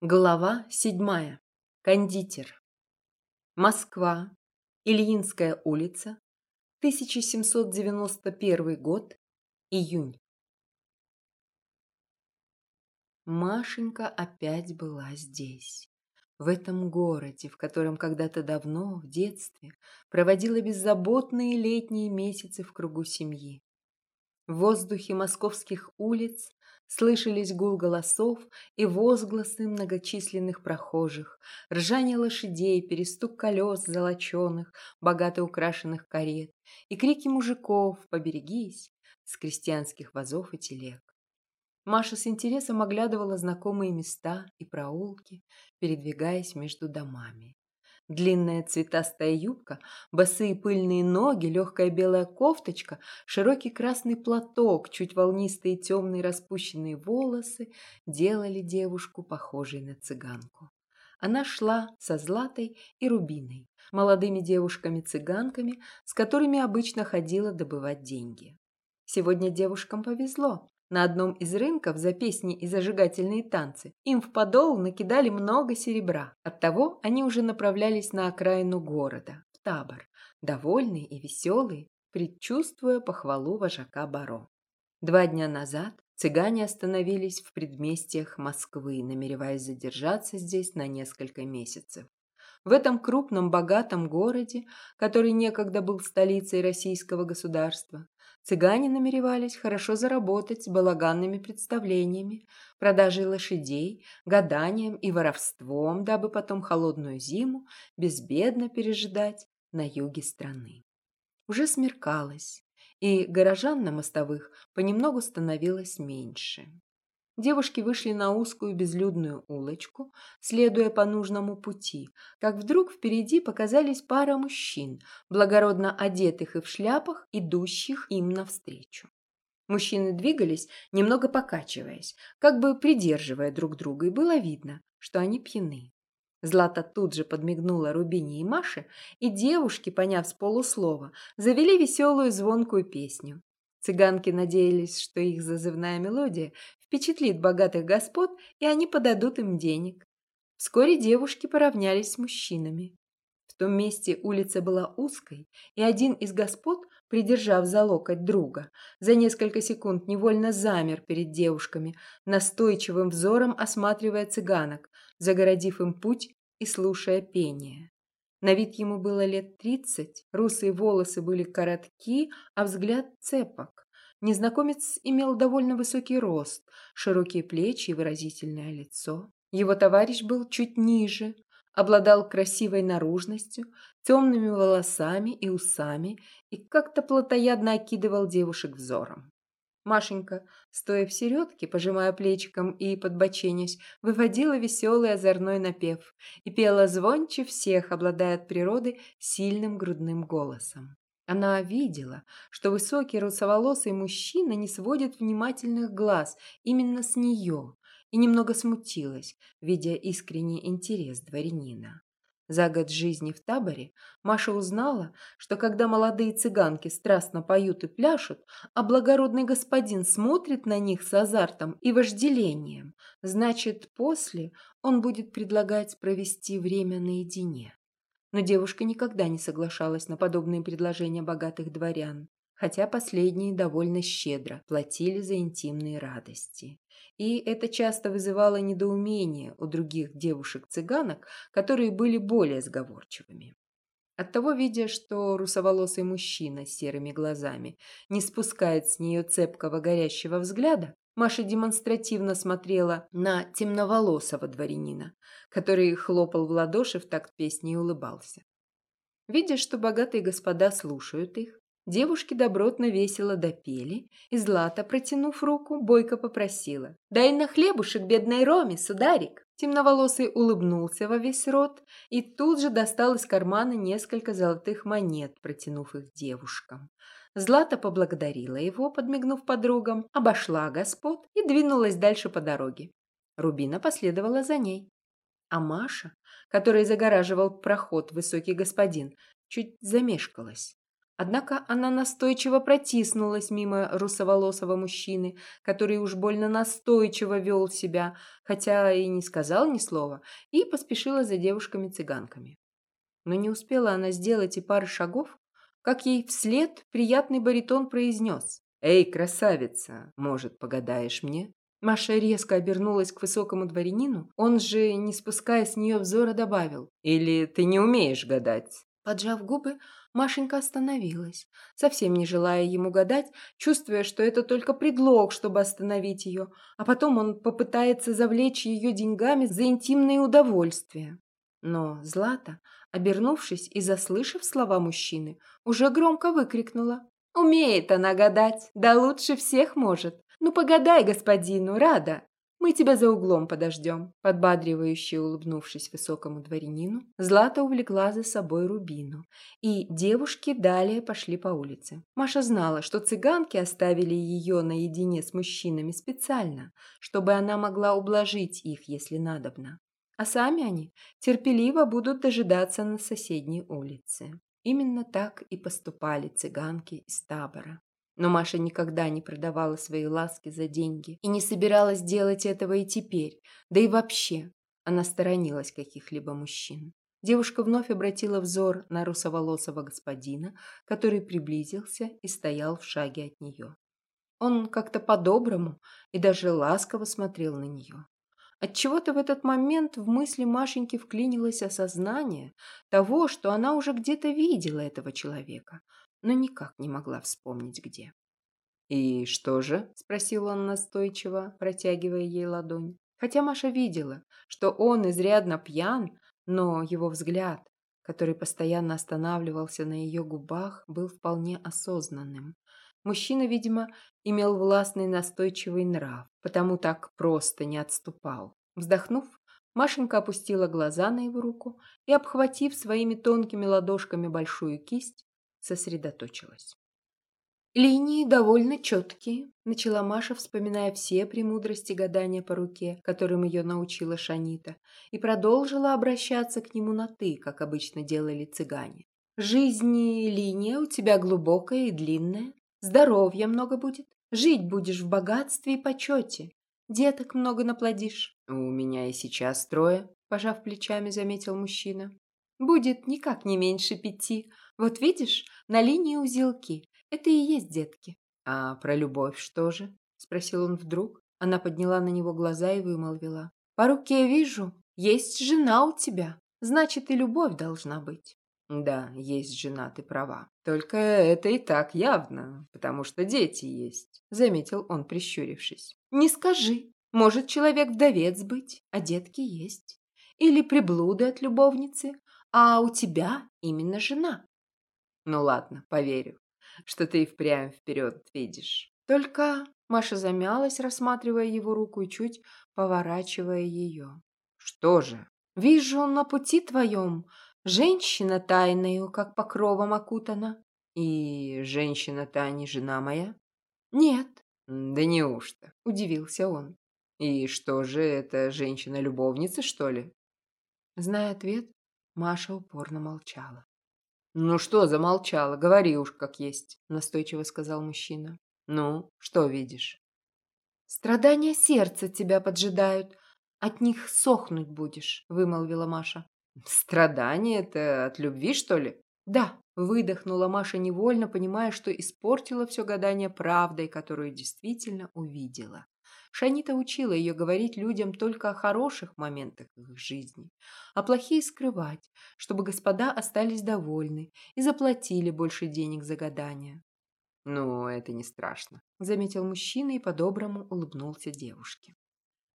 Глава седьмая. Кондитер. Москва. Ильинская улица. 1791 год. Июнь. Машенька опять была здесь. В этом городе, в котором когда-то давно, в детстве, проводила беззаботные летние месяцы в кругу семьи. В воздухе московских улиц Слышались гул голосов и возгласы многочисленных прохожих, ржание лошадей, перестук колес золоченых, богато украшенных карет и крики мужиков «Поберегись!» с крестьянских вазов и телег. Маша с интересом оглядывала знакомые места и проулки, передвигаясь между домами. Длинная цветастая юбка, босые пыльные ноги, легкая белая кофточка, широкий красный платок, чуть волнистые темные распущенные волосы делали девушку похожей на цыганку. Она шла со Златой и Рубиной, молодыми девушками-цыганками, с которыми обычно ходила добывать деньги. Сегодня девушкам повезло. На одном из рынков за песни и зажигательные танцы им в подол накидали много серебра. Оттого они уже направлялись на окраину города, в табор, довольные и веселые, предчувствуя похвалу вожака Баро. Два дня назад цыгане остановились в предместьях Москвы, намереваясь задержаться здесь на несколько месяцев. В этом крупном богатом городе, который некогда был столицей российского государства, цыгане намеревались хорошо заработать балаганными представлениями, продажей лошадей, гаданием и воровством, дабы потом холодную зиму безбедно пережидать на юге страны. Уже смеркалось, и горожан на мостовых понемногу становилось меньше. Девушки вышли на узкую безлюдную улочку, следуя по нужному пути, как вдруг впереди показались пара мужчин, благородно одетых и в шляпах, идущих им навстречу. Мужчины двигались, немного покачиваясь, как бы придерживая друг друга, и было видно, что они пьяны. Злата тут же подмигнула Рубине и Маше, и девушки, поняв с полуслова, завели веселую звонкую песню. Цыганки надеялись, что их зазывная мелодия впечатлит богатых господ, и они подадут им денег. Вскоре девушки поравнялись с мужчинами. В том месте улица была узкой, и один из господ, придержав за локоть друга, за несколько секунд невольно замер перед девушками, настойчивым взором осматривая цыганок, загородив им путь и слушая пение. На вид ему было лет тридцать, русые волосы были коротки, а взгляд цепок. Незнакомец имел довольно высокий рост, широкие плечи и выразительное лицо. Его товарищ был чуть ниже, обладал красивой наружностью, темными волосами и усами и как-то плотоядно окидывал девушек взором. Машенька, стоя в середке, пожимая плечиком и подбоченясь, выводила веселый озорной напев и пела звонче всех, обладая от природы сильным грудным голосом. Она видела, что высокий русоволосый мужчина не сводит внимательных глаз именно с нее, и немного смутилась, видя искренний интерес дворянина. За год жизни в таборе Маша узнала, что когда молодые цыганки страстно поют и пляшут, а благородный господин смотрит на них с азартом и вожделением, значит, после он будет предлагать провести время наедине. Но девушка никогда не соглашалась на подобные предложения богатых дворян, хотя последние довольно щедро платили за интимные радости. И это часто вызывало недоумение у других девушек-цыганок, которые были более сговорчивыми. Оттого, видя, что русоволосый мужчина с серыми глазами не спускает с нее цепкого горящего взгляда, Маша демонстративно смотрела на темноволосого дворянина, который хлопал в ладоши в такт песни и улыбался. Видя, что богатые господа слушают их, девушки добротно весело допели, и Злата, протянув руку, бойко попросила. «Дай на хлебушек бедной Роме, сударик!» Темноволосый улыбнулся во весь рот и тут же достал из кармана несколько золотых монет, протянув их девушкам. Злата поблагодарила его, подмигнув подругам, обошла господ и двинулась дальше по дороге. Рубина последовала за ней. А Маша, которой загораживал проход высокий господин, чуть замешкалась. Однако она настойчиво протиснулась мимо русоволосого мужчины, который уж больно настойчиво вел себя, хотя и не сказал ни слова, и поспешила за девушками-цыганками. Но не успела она сделать и пары шагов, как ей вслед приятный баритон произнес. «Эй, красавица, может, погадаешь мне?» Маша резко обернулась к высокому дворянину, он же, не спуская с нее взора, добавил. «Или ты не умеешь гадать?» Поджав губы, Машенька остановилась, совсем не желая ему гадать, чувствуя, что это только предлог, чтобы остановить ее, а потом он попытается завлечь ее деньгами за интимные удовольствия. Но Злата, обернувшись и заслышав слова мужчины, уже громко выкрикнула. «Умеет она гадать, да лучше всех может. Ну погадай господину, рада. Мы тебя за углом подождем». Подбадривающе улыбнувшись высокому дворянину, Злата увлекла за собой Рубину, и девушки далее пошли по улице. Маша знала, что цыганки оставили ее наедине с мужчинами специально, чтобы она могла ублажить их, если надобно. А сами они терпеливо будут дожидаться на соседней улице. Именно так и поступали цыганки из табора. Но Маша никогда не продавала свои ласки за деньги и не собиралась делать этого и теперь, да и вообще она сторонилась каких-либо мужчин. Девушка вновь обратила взор на русоволосого господина, который приблизился и стоял в шаге от нее. Он как-то по-доброму и даже ласково смотрел на нее. Отчего-то в этот момент в мысли Машеньки вклинилось осознание того, что она уже где-то видела этого человека, но никак не могла вспомнить где. «И что же?» – спросил он настойчиво, протягивая ей ладонь. Хотя Маша видела, что он изрядно пьян, но его взгляд, который постоянно останавливался на ее губах, был вполне осознанным. Мужчина, видимо, имел властный настойчивый нрав, потому так просто не отступал. Вздохнув, Машенька опустила глаза на его руку и, обхватив своими тонкими ладошками большую кисть, сосредоточилась. «Линии довольно четкие», – начала Маша, вспоминая все премудрости гадания по руке, которым ее научила Шанита, и продолжила обращаться к нему на «ты», как обычно делали цыгане. «Жизни линия у тебя глубокая и длинная, здоровья много будет, жить будешь в богатстве и почете, деток много наплодишь». «У меня и сейчас трое», – пожав плечами, заметил мужчина. «Будет никак не меньше пяти. Вот видишь, на линии узелки. Это и есть детки. А про любовь что же? Спросил он вдруг. Она подняла на него глаза и вымолвила. По руке вижу, есть жена у тебя. Значит, и любовь должна быть. Да, есть жена, ты права. Только это и так явно, потому что дети есть, заметил он, прищурившись. Не скажи. Может человек вдовец быть, а детки есть. Или приблуды от любовницы, а у тебя именно жена. Ну ладно, поверю что ты и впрямь вперед видишь. Только Маша замялась, рассматривая его руку и чуть поворачивая ее. Что же? Вижу на пути твоем женщина тайною, как покровом окутана. И женщина-то не жена моя? Нет. Да неужто? Удивился он. И что же, это женщина-любовница, что ли? Зная ответ, Маша упорно молчала. «Ну что замолчала? Говори уж как есть», – настойчиво сказал мужчина. «Ну, что видишь?» «Страдания сердца тебя поджидают. От них сохнуть будешь», – вымолвила Маша. «Страдания это от любви, что ли?» «Да», – выдохнула Маша невольно, понимая, что испортила все гадание правдой, которую действительно увидела. Шанита учила ее говорить людям только о хороших моментах их жизни, а плохие скрывать, чтобы господа остались довольны и заплатили больше денег за гадание. «Ну, это не страшно», – заметил мужчина и по-доброму улыбнулся девушке.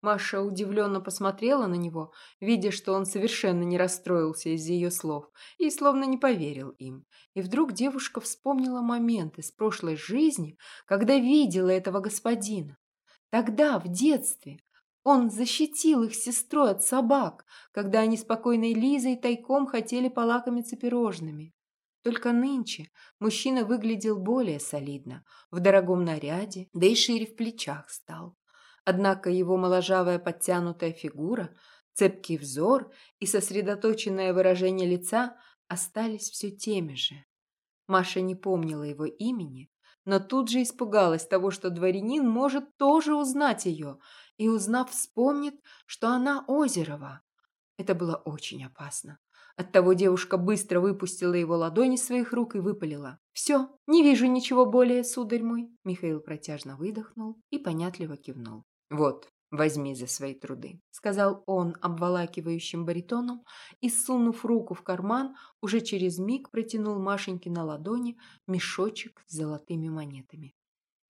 Маша удивленно посмотрела на него, видя, что он совершенно не расстроился из-за ее слов и словно не поверил им. И вдруг девушка вспомнила момент из прошлой жизни, когда видела этого господина. Тогда, в детстве, он защитил их сестрой от собак, когда они спокойной Лизой тайком хотели полакомиться пирожными. Только нынче мужчина выглядел более солидно, в дорогом наряде, да и шире в плечах стал. Однако его моложавая подтянутая фигура, цепкий взор и сосредоточенное выражение лица остались все теми же. Маша не помнила его имени, но тут же испугалась того, что дворянин может тоже узнать ее, и, узнав, вспомнит, что она Озерова. Это было очень опасно. Оттого девушка быстро выпустила его ладони своих рук и выпалила. «Все, не вижу ничего более, сударь мой!» Михаил протяжно выдохнул и понятливо кивнул. «Вот, возьми за свои труды», — сказал он обволакивающим баритоном и, сунув руку в карман, уже через миг протянул Машеньке на ладони мешочек с золотыми монетами.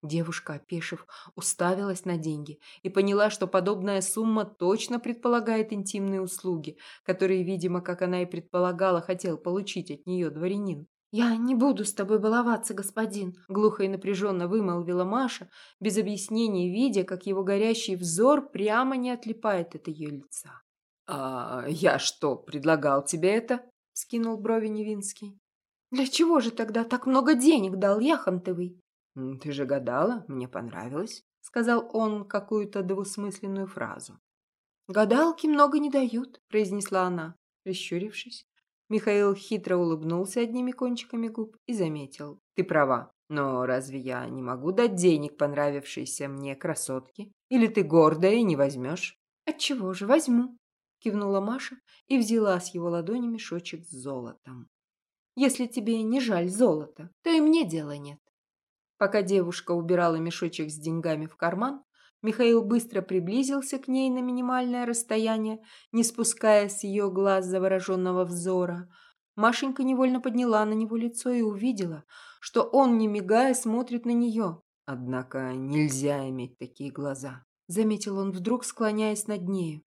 Девушка, опешив, уставилась на деньги и поняла, что подобная сумма точно предполагает интимные услуги, которые, видимо, как она и предполагала, хотел получить от нее дворянин. «Я не буду с тобой баловаться, господин», — глухо и напряженно вымолвила Маша, без объяснений видя, как его горящий взор прямо не отлипает от ее лица. «А я что, предлагал тебе это?» — скинул брови Невинский. «Для чего же тогда так много денег дал Яхонтовый?» «Ты же гадала, мне понравилось», — сказал он какую-то двусмысленную фразу. «Гадалки много не дают», — произнесла она, прищурившись. Михаил хитро улыбнулся одними кончиками губ и заметил. «Ты права, но разве я не могу дать денег понравившейся мне красотке? Или ты гордая и не возьмешь?» «Отчего же возьму?» — кивнула Маша и взяла с его ладони мешочек с золотом. «Если тебе не жаль золота, то и мне дела нет». Пока девушка убирала мешочек с деньгами в карман, Михаил быстро приблизился к ней на минимальное расстояние, не спуская с ее глаз завороженного взора. Машенька невольно подняла на него лицо и увидела, что он, не мигая, смотрит на нее. «Однако нельзя иметь такие глаза», — заметил он вдруг, склоняясь над нею.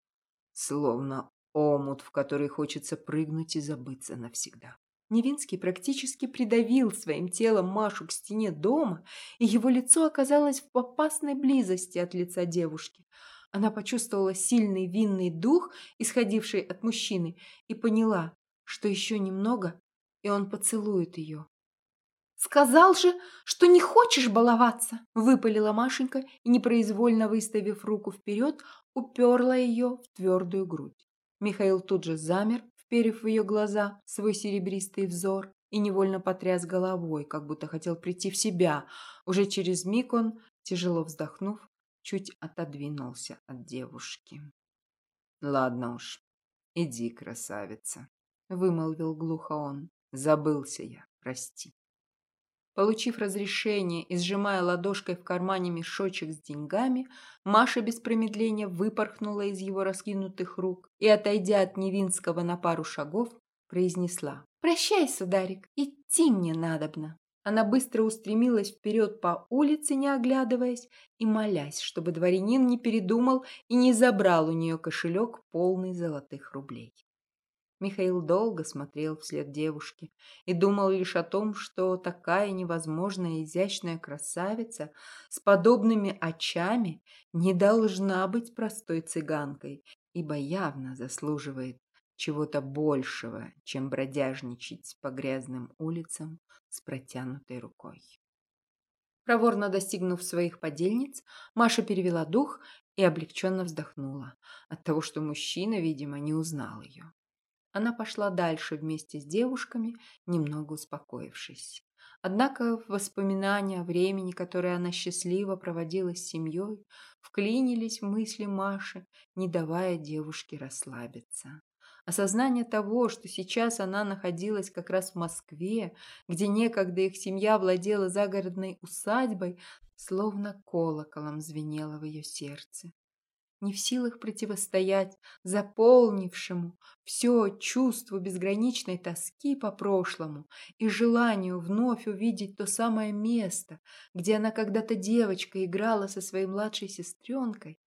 «Словно омут, в который хочется прыгнуть и забыться навсегда». Невинский практически придавил своим телом Машу к стене дома, и его лицо оказалось в опасной близости от лица девушки. Она почувствовала сильный винный дух, исходивший от мужчины, и поняла, что еще немного, и он поцелует ее. «Сказал же, что не хочешь баловаться!» – выпалила Машенька и, непроизвольно выставив руку вперед, уперла ее в твердую грудь. Михаил тут же замер, вперев в ее глаза свой серебристый взор и невольно потряс головой, как будто хотел прийти в себя. Уже через миг он, тяжело вздохнув, чуть отодвинулся от девушки. «Ладно уж, иди, красавица», — вымолвил глухо он. «Забылся я, прости». Получив разрешение и сжимая ладошкой в кармане мешочек с деньгами, Маша без промедления выпорхнула из его раскинутых рук и, отойдя от Невинского на пару шагов, произнесла «Прощай, сударик, идти мне надобно». Она быстро устремилась вперед по улице, не оглядываясь, и молясь, чтобы дворянин не передумал и не забрал у нее кошелек, полный золотых рублей. Михаил долго смотрел вслед девушки и думал лишь о том, что такая невозможная изящная красавица с подобными очами не должна быть простой цыганкой, ибо явно заслуживает чего-то большего, чем бродяжничать по грязным улицам с протянутой рукой. Проворно достигнув своих подельниц, Маша перевела дух и облегченно вздохнула от того, что мужчина, видимо, не узнал ее. Она пошла дальше вместе с девушками, немного успокоившись. Однако воспоминания о времени, которое она счастливо проводила с семьей, вклинились в мысли Маши, не давая девушке расслабиться. Осознание того, что сейчас она находилась как раз в Москве, где некогда их семья владела загородной усадьбой, словно колоколом звенело в ее сердце не в силах противостоять заполнившему все чувству безграничной тоски по прошлому и желанию вновь увидеть то самое место, где она когда-то девочка играла со своей младшей сестренкой,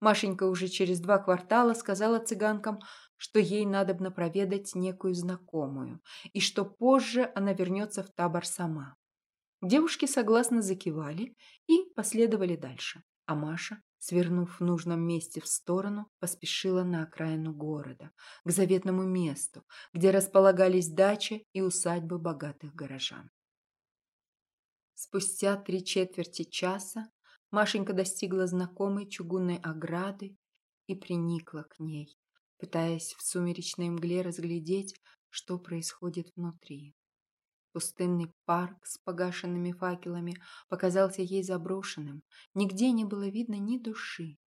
Машенька уже через два квартала сказала цыганкам, что ей надобно проведать некую знакомую, и что позже она вернется в табор сама. Девушки согласно закивали и последовали дальше, а Маша свернув в нужном месте в сторону, поспешила на окраину города, к заветному месту, где располагались дачи и усадьбы богатых горожан. Спустя три четверти часа Машенька достигла знакомой чугунной ограды и приникла к ней, пытаясь в сумеречной мгле разглядеть, что происходит внутри. Пустынный парк с погашенными факелами показался ей заброшенным. Нигде не было видно ни души.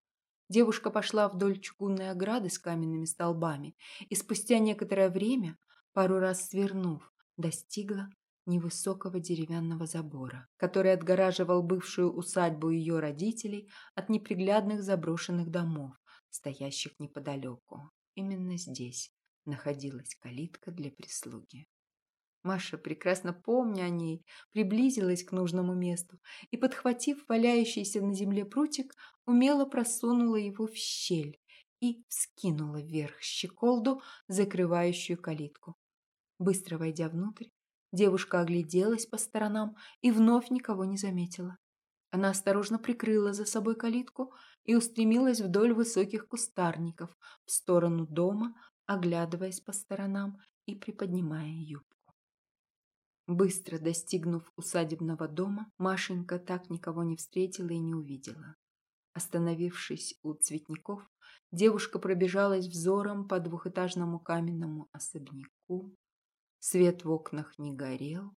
Девушка пошла вдоль чугунной ограды с каменными столбами и спустя некоторое время, пару раз свернув, достигла невысокого деревянного забора, который отгораживал бывшую усадьбу ее родителей от неприглядных заброшенных домов, стоящих неподалеку. Именно здесь находилась калитка для прислуги. Маша, прекрасно помня о ней, приблизилась к нужному месту и, подхватив валяющийся на земле прутик, умело просунула его в щель и вскинула вверх щеколду, закрывающую калитку. Быстро войдя внутрь, девушка огляделась по сторонам и вновь никого не заметила. Она осторожно прикрыла за собой калитку и устремилась вдоль высоких кустарников в сторону дома, оглядываясь по сторонам и приподнимая юбку. Быстро достигнув усадебного дома, Машенька так никого не встретила и не увидела. Остановившись у цветников, девушка пробежалась взором по двухэтажному каменному особняку. Свет в окнах не горел.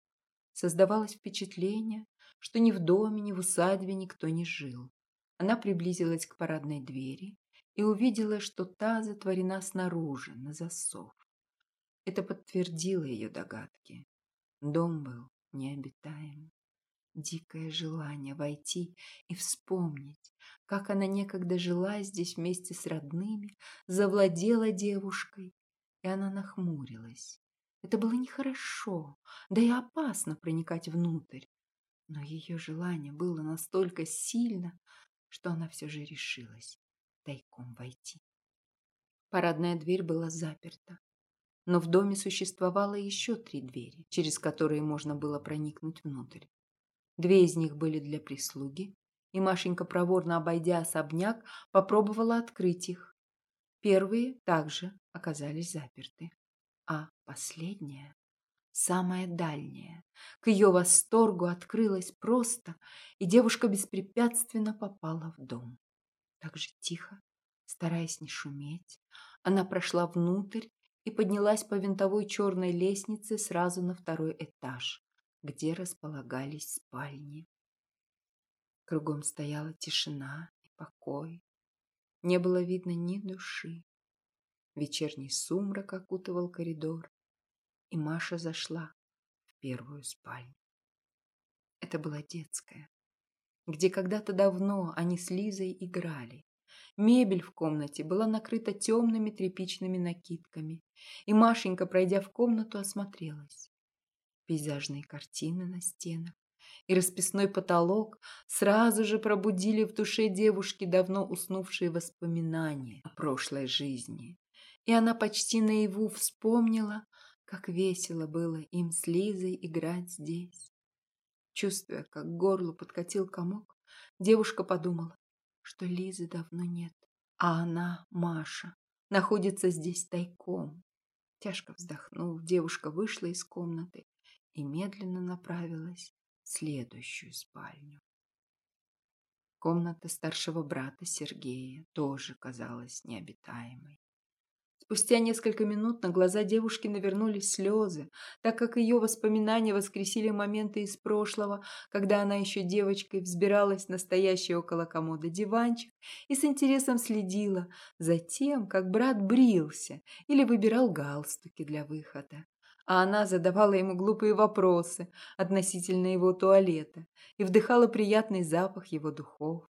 Создавалось впечатление, что ни в доме, ни в усадьбе никто не жил. Она приблизилась к парадной двери и увидела, что та затворена снаружи, на засов. Это подтвердило ее догадки. Дом был необитаем. Дикое желание войти и вспомнить, как она некогда жила здесь вместе с родными, завладела девушкой, и она нахмурилась. Это было нехорошо, да и опасно проникать внутрь. Но ее желание было настолько сильно, что она все же решилась тайком войти. Парадная дверь была заперта но в доме существовало еще три двери, через которые можно было проникнуть внутрь. Две из них были для прислуги, и Машенька, проворно обойдя особняк, попробовала открыть их. Первые также оказались заперты, а последняя, самая дальняя, к ее восторгу открылась просто, и девушка беспрепятственно попала в дом. Так же тихо, стараясь не шуметь, она прошла внутрь и поднялась по винтовой черной лестнице сразу на второй этаж, где располагались спальни. Кругом стояла тишина и покой. Не было видно ни души. Вечерний сумрак окутывал коридор, и Маша зашла в первую спальню. Это была детская, где когда-то давно они с Лизой играли. Мебель в комнате была накрыта темными тряпичными накидками, и Машенька, пройдя в комнату, осмотрелась. Пейзажные картины на стенах и расписной потолок сразу же пробудили в душе девушки давно уснувшие воспоминания о прошлой жизни. И она почти наяву вспомнила, как весело было им с Лизой играть здесь. Чувствуя, как к горлу подкатил комок, девушка подумала, что Лизы давно нет, а она, Маша, находится здесь тайком. Тяжко вздохнув, девушка вышла из комнаты и медленно направилась в следующую спальню. Комната старшего брата Сергея тоже казалась необитаемой. Спустя несколько минут на глаза девушки навернулись слезы, так как ее воспоминания воскресили моменты из прошлого, когда она еще девочкой взбиралась на стоящий около комода диванчик и с интересом следила за тем, как брат брился или выбирал галстуки для выхода. А она задавала ему глупые вопросы относительно его туалета и вдыхала приятный запах его духов.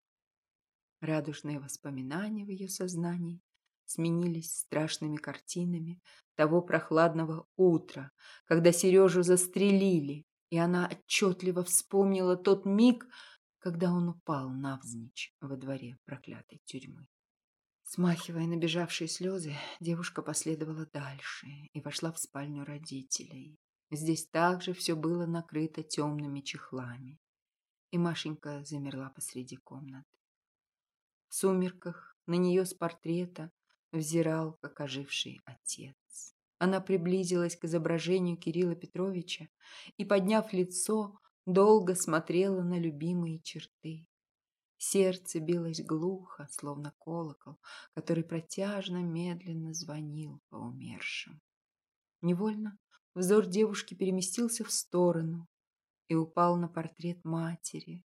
Радужные воспоминания в ее сознании сменились страшными картинами того прохладного утра, когда Сережу застрелили, и она отчетливо вспомнила тот миг, когда он упал навзничь во дворе проклятой тюрьмы. Смахивая набежавшие слезы, девушка последовала дальше и вошла в спальню родителей. Здесь также все было накрыто темными чехлами, и Машенька замерла посреди комнаты. В сумерках на нее с портрета взирал, как оживший отец. Она приблизилась к изображению Кирилла Петровича и, подняв лицо, долго смотрела на любимые черты. Сердце билось глухо, словно колокол, который протяжно медленно звонил по умершим. Невольно взор девушки переместился в сторону и упал на портрет матери.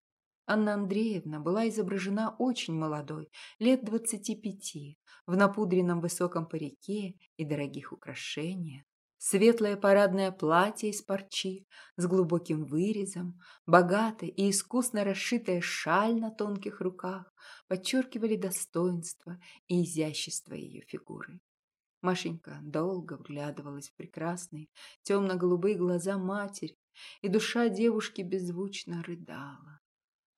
Анна Андреевна была изображена очень молодой, лет двадцати пяти, в напудренном высоком парике и дорогих украшениях. Светлое парадное платье из парчи с глубоким вырезом, богатая и искусно расшитая шаль на тонких руках подчеркивали достоинство и изящество ее фигуры. Машенька долго вглядывалась в прекрасные темно-голубые глаза матери, и душа девушки беззвучно рыдала,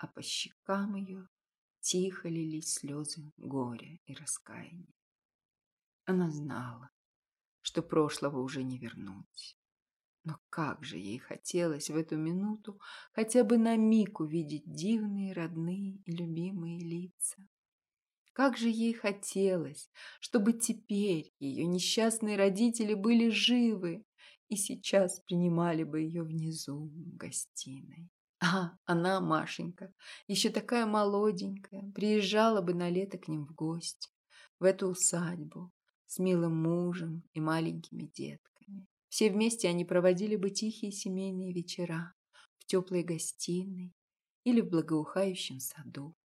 а по щекам ее тихо лились слезы горя и раскаяния. Она знала, что прошлого уже не вернуть. Но как же ей хотелось в эту минуту хотя бы на миг увидеть дивные, родные и любимые лица. Как же ей хотелось, чтобы теперь ее несчастные родители были живы и сейчас принимали бы ее внизу в гостиной. А она, Машенька, еще такая молоденькая, приезжала бы на лето к ним в гости, в эту усадьбу, с милым мужем и маленькими детками. Все вместе они проводили бы тихие семейные вечера в теплой гостиной или в благоухающем саду,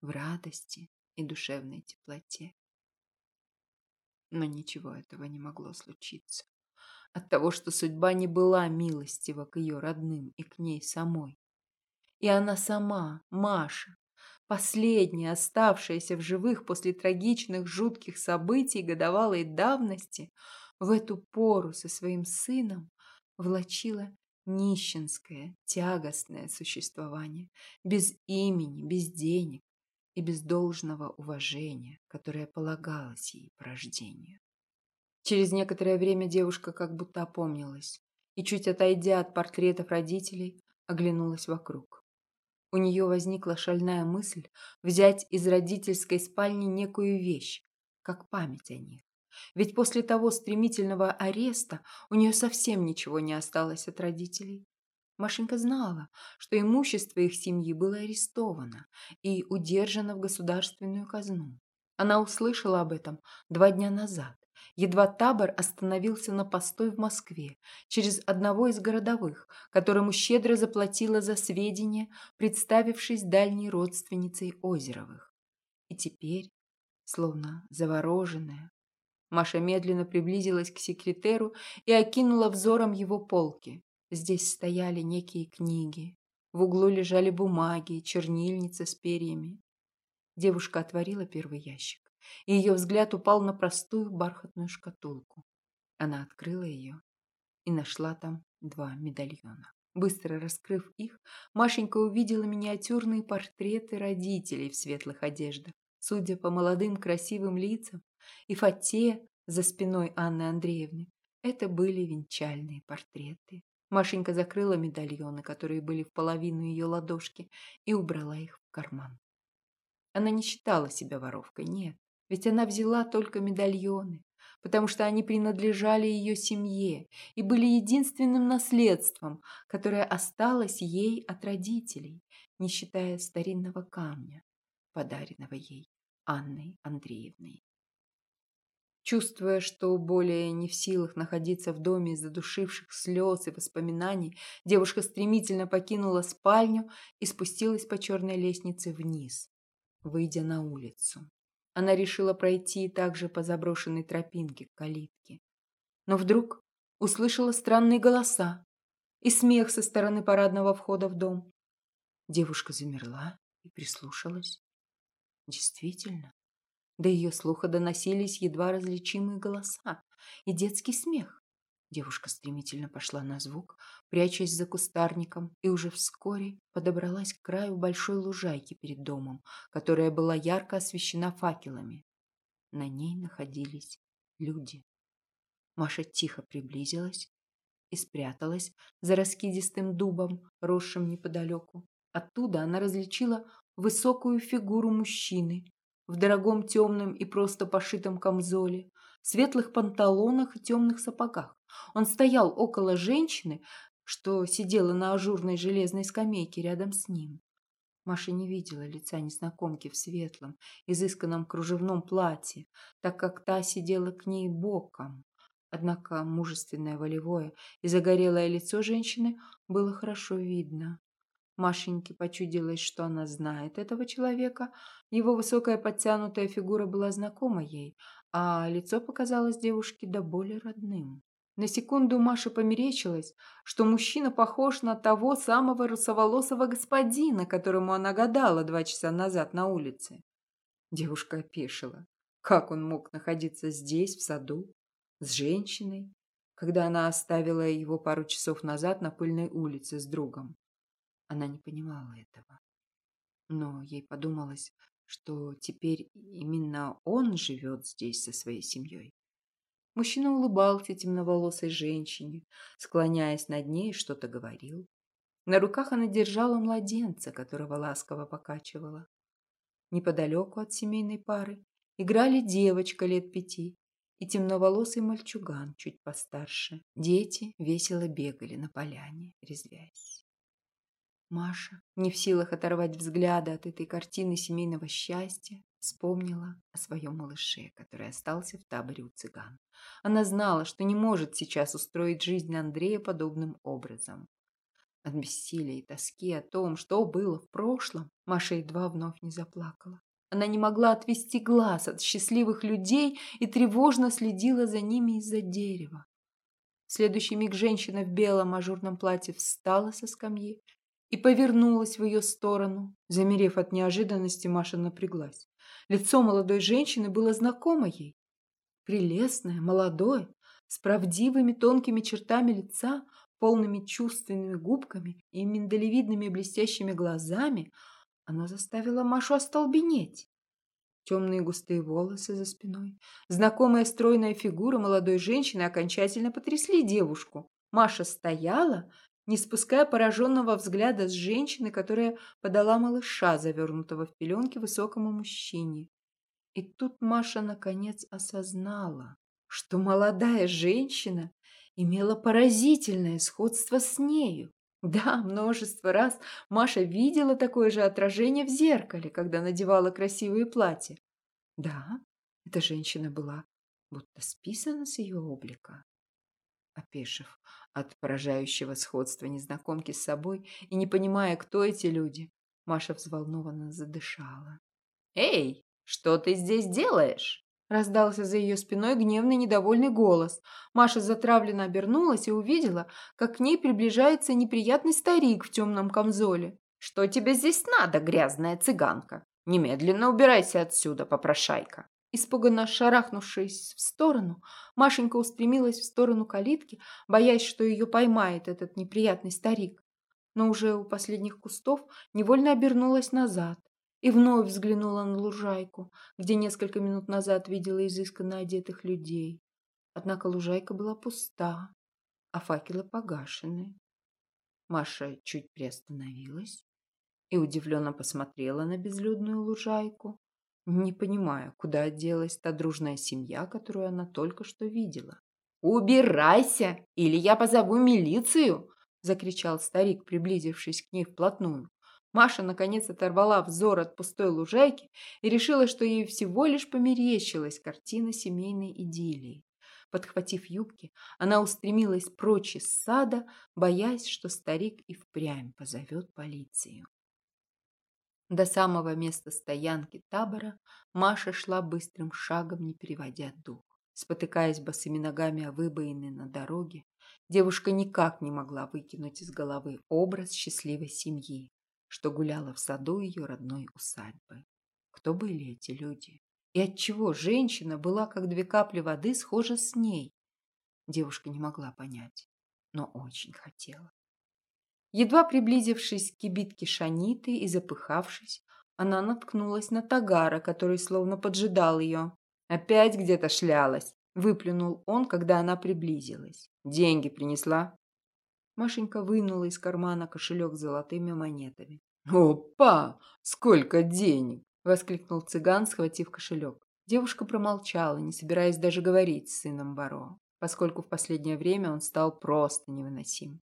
в радости и душевной теплоте. Но ничего этого не могло случиться. От того, что судьба не была милостива к ее родным и к ней самой. И она сама, Маша, последняя, оставшаяся в живых после трагичных, жутких событий годовалой давности, в эту пору со своим сыном влачила нищенское, тягостное существование, без имени, без денег и без должного уважения, которое полагалось ей по рождению. Через некоторое время девушка как будто опомнилась и, чуть отойдя от портретов родителей, оглянулась вокруг. У нее возникла шальная мысль взять из родительской спальни некую вещь, как память о них. Ведь после того стремительного ареста у нее совсем ничего не осталось от родителей. Машенька знала, что имущество их семьи было арестовано и удержано в государственную казну. Она услышала об этом два дня назад едва табор остановился на постой в Москве, через одного из городовых, которому щедро заплатила за сведения, представившись дальней родственницей Озеровых. И теперь, словно завороженная, Маша медленно приблизилась к секретеру и окинула взором его полки. Здесь стояли некие книги. В углу лежали бумаги, чернильница с перьями. Девушка отворила первый ящик и ее взгляд упал на простую бархатную шкатулку. Она открыла ее и нашла там два медальона. Быстро раскрыв их, Машенька увидела миниатюрные портреты родителей в светлых одеждах. Судя по молодым красивым лицам и фате за спиной Анны Андреевны, это были венчальные портреты. Машенька закрыла медальоны, которые были в половину ее ладошки, и убрала их в карман. Она не считала себя воровкой, нет. Ведь она взяла только медальоны, потому что они принадлежали ее семье и были единственным наследством, которое осталось ей от родителей, не считая старинного камня, подаренного ей Анной Андреевной. Чувствуя, что более не в силах находиться в доме из-за душивших слез и воспоминаний, девушка стремительно покинула спальню и спустилась по черной лестнице вниз, выйдя на улицу. Она решила пройти также по заброшенной тропинке к калитке. Но вдруг услышала странные голоса и смех со стороны парадного входа в дом. Девушка замерла и прислушалась. Действительно, до ее слуха доносились едва различимые голоса и детский смех. Девушка стремительно пошла на звук, прячась за кустарником, и уже вскоре подобралась к краю большой лужайки перед домом, которая была ярко освещена факелами. На ней находились люди. Маша тихо приблизилась и спряталась за раскидистым дубом, росшим неподалеку. Оттуда она различила высокую фигуру мужчины в дорогом темном и просто пошитом камзоле, светлых панталонах и темных сапогах. Он стоял около женщины, что сидела на ажурной железной скамейке рядом с ним. Маша не видела лица незнакомки в светлом, изысканном кружевном платье, так как та сидела к ней боком, Однако мужественное, волевое и загорелое лицо женщины было хорошо видно. Машеньке почудилось, что она знает этого человека. Его высокая подтянутая фигура была знакома ей, а лицо показалось девушке до боли родным. На секунду Маше померещилось, что мужчина похож на того самого русоволосого господина, которому она гадала два часа назад на улице. Девушка опешила. Как он мог находиться здесь, в саду, с женщиной, когда она оставила его пару часов назад на пыльной улице с другом? Она не понимала этого. Но ей подумалось, что теперь именно он живет здесь со своей семьей. Мужчина улыбался темноволосой женщине, склоняясь над ней, что-то говорил. На руках она держала младенца, которого ласково покачивала. Неподалеку от семейной пары играли девочка лет пяти и темноволосый мальчуган чуть постарше. Дети весело бегали на поляне, резвясь. Маша, не в силах оторвать взгляда от этой картины семейного счастья, вспомнила о своем малыше, который остался в таборе у цыган. Она знала, что не может сейчас устроить жизнь Андрея подобным образом. От бессилия и тоски о том, что было в прошлом, Маша едва вновь не заплакала. Она не могла отвести глаз от счастливых людей и тревожно следила за ними из-за дерева. В следующий миг женщина в белом ажурном платье встала со скамьи и повернулась в ее сторону. Замерев от неожиданности, Маша напряглась. Лицо молодой женщины было знакомо ей. Прелестное, молодое, с правдивыми тонкими чертами лица, полными чувственными губками и миндалевидными блестящими глазами, оно заставило Машу остолбенеть. Темные густые волосы за спиной, знакомая стройная фигура молодой женщины окончательно потрясли девушку. Маша стояла, не спуская пораженного взгляда с женщины, которая подала малыша, завернутого в пеленки высокому мужчине. И тут Маша наконец осознала, что молодая женщина имела поразительное сходство с нею. Да, множество раз Маша видела такое же отражение в зеркале, когда надевала красивые платья. Да, эта женщина была будто списана с ее облика. Опешив от поражающего сходства незнакомки с собой и не понимая, кто эти люди, Маша взволнованно задышала. «Эй, что ты здесь делаешь?» Раздался за ее спиной гневный недовольный голос. Маша затравленно обернулась и увидела, как к ней приближается неприятный старик в темном камзоле. «Что тебе здесь надо, грязная цыганка? Немедленно убирайся отсюда, попрошайка!» Испуганно шарахнувшись в сторону, Машенька устремилась в сторону калитки, боясь, что ее поймает этот неприятный старик. Но уже у последних кустов невольно обернулась назад и вновь взглянула на лужайку, где несколько минут назад видела изысканно одетых людей. Однако лужайка была пуста, а факелы погашены. Маша чуть приостановилась и удивленно посмотрела на безлюдную лужайку не понимая, куда делась та дружная семья, которую она только что видела. «Убирайся, или я позову милицию!» – закричал старик, приблизившись к ней вплотную. Маша, наконец, оторвала взор от пустой лужайки и решила, что ей всего лишь померещилась картина семейной идиллии. Подхватив юбки, она устремилась прочь из сада, боясь, что старик и впрямь позовет полицию. До самого места стоянки табора Маша шла быстрым шагом, не переводя дух. Спотыкаясь босыми ногами о выбоины на дороге, девушка никак не могла выкинуть из головы образ счастливой семьи, что гуляла в саду ее родной усадьбы. Кто были эти люди? И отчего женщина была, как две капли воды, схожа с ней? Девушка не могла понять, но очень хотела. Едва приблизившись к кибитке Шаниты и запыхавшись, она наткнулась на Тагара, который словно поджидал ее. «Опять где-то шлялась!» – выплюнул он, когда она приблизилась. «Деньги принесла?» Машенька вынула из кармана кошелек с золотыми монетами. «Опа! Сколько денег!» – воскликнул цыган, схватив кошелек. Девушка промолчала, не собираясь даже говорить с сыном Баро, поскольку в последнее время он стал просто невыносим.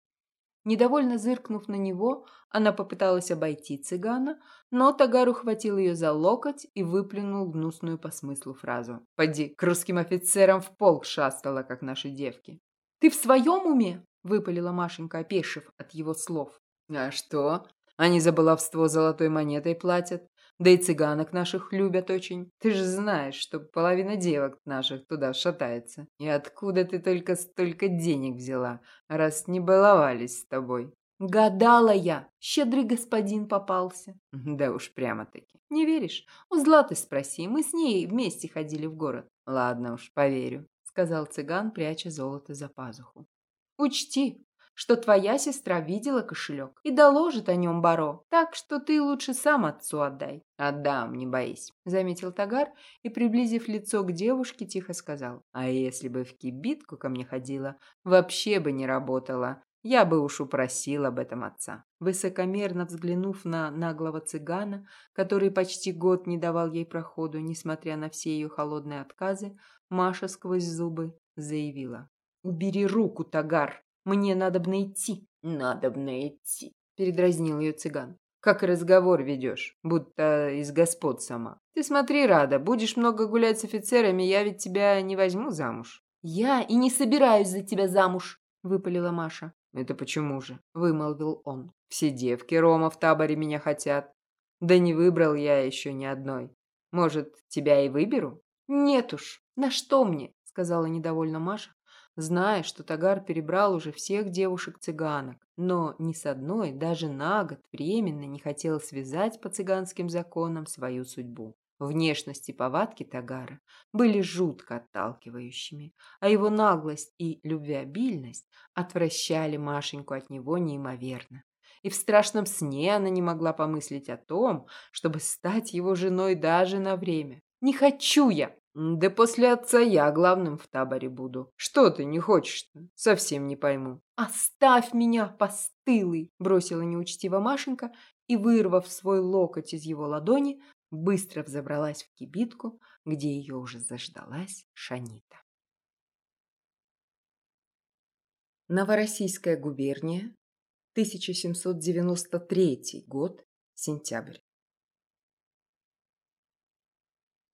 Недовольно зыркнув на него, она попыталась обойти цыгана, но Тагар ухватил ее за локоть и выплюнул гнусную по смыслу фразу. «Поди, к русским офицерам в полк шастала, как наши девки». «Ты в своем уме?» – выпалила Машенька, опешив от его слов. «А что? Они за баловство золотой монетой платят. Да и цыганок наших любят очень. Ты же знаешь, что половина девок наших туда шатается. И откуда ты только столько денег взяла, раз не баловались с тобой? Гадала я, щедрый господин попался. Да уж прямо-таки. Не веришь? У Златы спроси, мы с ней вместе ходили в город. Ладно уж, поверю, сказал цыган, пряча золото за пазуху. Учти, что твоя сестра видела кошелек и доложит о нем Баро, так что ты лучше сам отцу отдай». «Отдам, не боись», — заметил Тагар и, приблизив лицо к девушке, тихо сказал. «А если бы в кибитку ко мне ходила, вообще бы не работала. Я бы уж упросил об этом отца». Высокомерно взглянув на наглого цыгана, который почти год не давал ей проходу, несмотря на все ее холодные отказы, Маша сквозь зубы заявила. «Убери руку, Тагар!» Мне надо бы найти. Надо бы найти, передразнил ее цыган. Как разговор ведешь, будто из господ сама. Ты смотри, Рада, будешь много гулять с офицерами, я ведь тебя не возьму замуж. Я и не собираюсь за тебя замуж, выпалила Маша. Это почему же? Вымолвил он. Все девки Рома в таборе меня хотят. Да не выбрал я еще ни одной. Может, тебя и выберу? Нет уж, на что мне? сказала недовольно Маша, зная, что Тагар перебрал уже всех девушек-цыганок, но ни с одной даже на год временно не хотел связать по цыганским законам свою судьбу. Внешность и повадки Тагара были жутко отталкивающими, а его наглость и любвеобильность отвращали Машеньку от него неимоверно. И в страшном сне она не могла помыслить о том, чтобы стать его женой даже на время. «Не хочу я!» Да после отца я главным в таборе буду. Что ты не хочешь-то? Совсем не пойму. Оставь меня, постылый, бросила неучтиво Машенька и, вырвав свой локоть из его ладони, быстро взобралась в кибитку, где ее уже заждалась Шанита. Новороссийская губерния, 1793 год, сентябрь.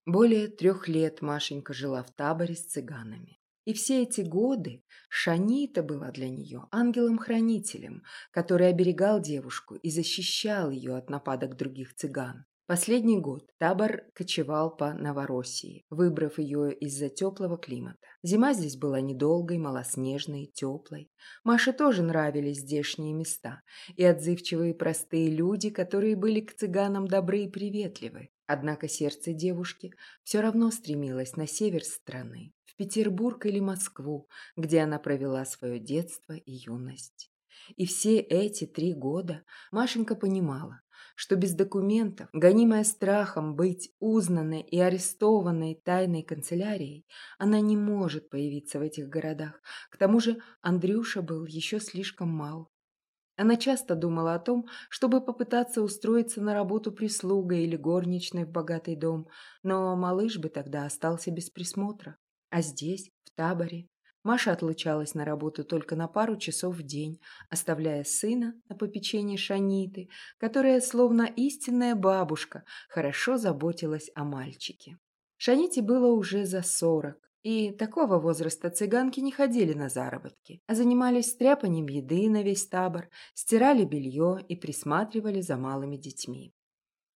Более трех лет Машенька жила в таборе с цыганами. И все эти годы Шанита была для нее ангелом-хранителем, который оберегал девушку и защищал ее от нападок других цыган. Последний год табор кочевал по Новороссии, выбрав ее из-за теплого климата. Зима здесь была недолгой, малоснежной, теплой. Маше тоже нравились здешние места и отзывчивые простые люди, которые были к цыганам добры и приветливы. Однако сердце девушки все равно стремилось на север страны, в Петербург или Москву, где она провела свое детство и юность. И все эти три года Машенька понимала, что без документов, гонимая страхом быть узнанной и арестованной тайной канцелярией, она не может появиться в этих городах. К тому же Андрюша был еще слишком мал. Она часто думала о том, чтобы попытаться устроиться на работу прислугой или горничной в богатый дом, но малыш бы тогда остался без присмотра. А здесь, в таборе, Маша отлучалась на работу только на пару часов в день, оставляя сына на попечении Шаниты, которая, словно истинная бабушка, хорошо заботилась о мальчике. Шаните было уже за сорок, и такого возраста цыганки не ходили на заработки, а занимались стряпанием еды на весь табор, стирали белье и присматривали за малыми детьми.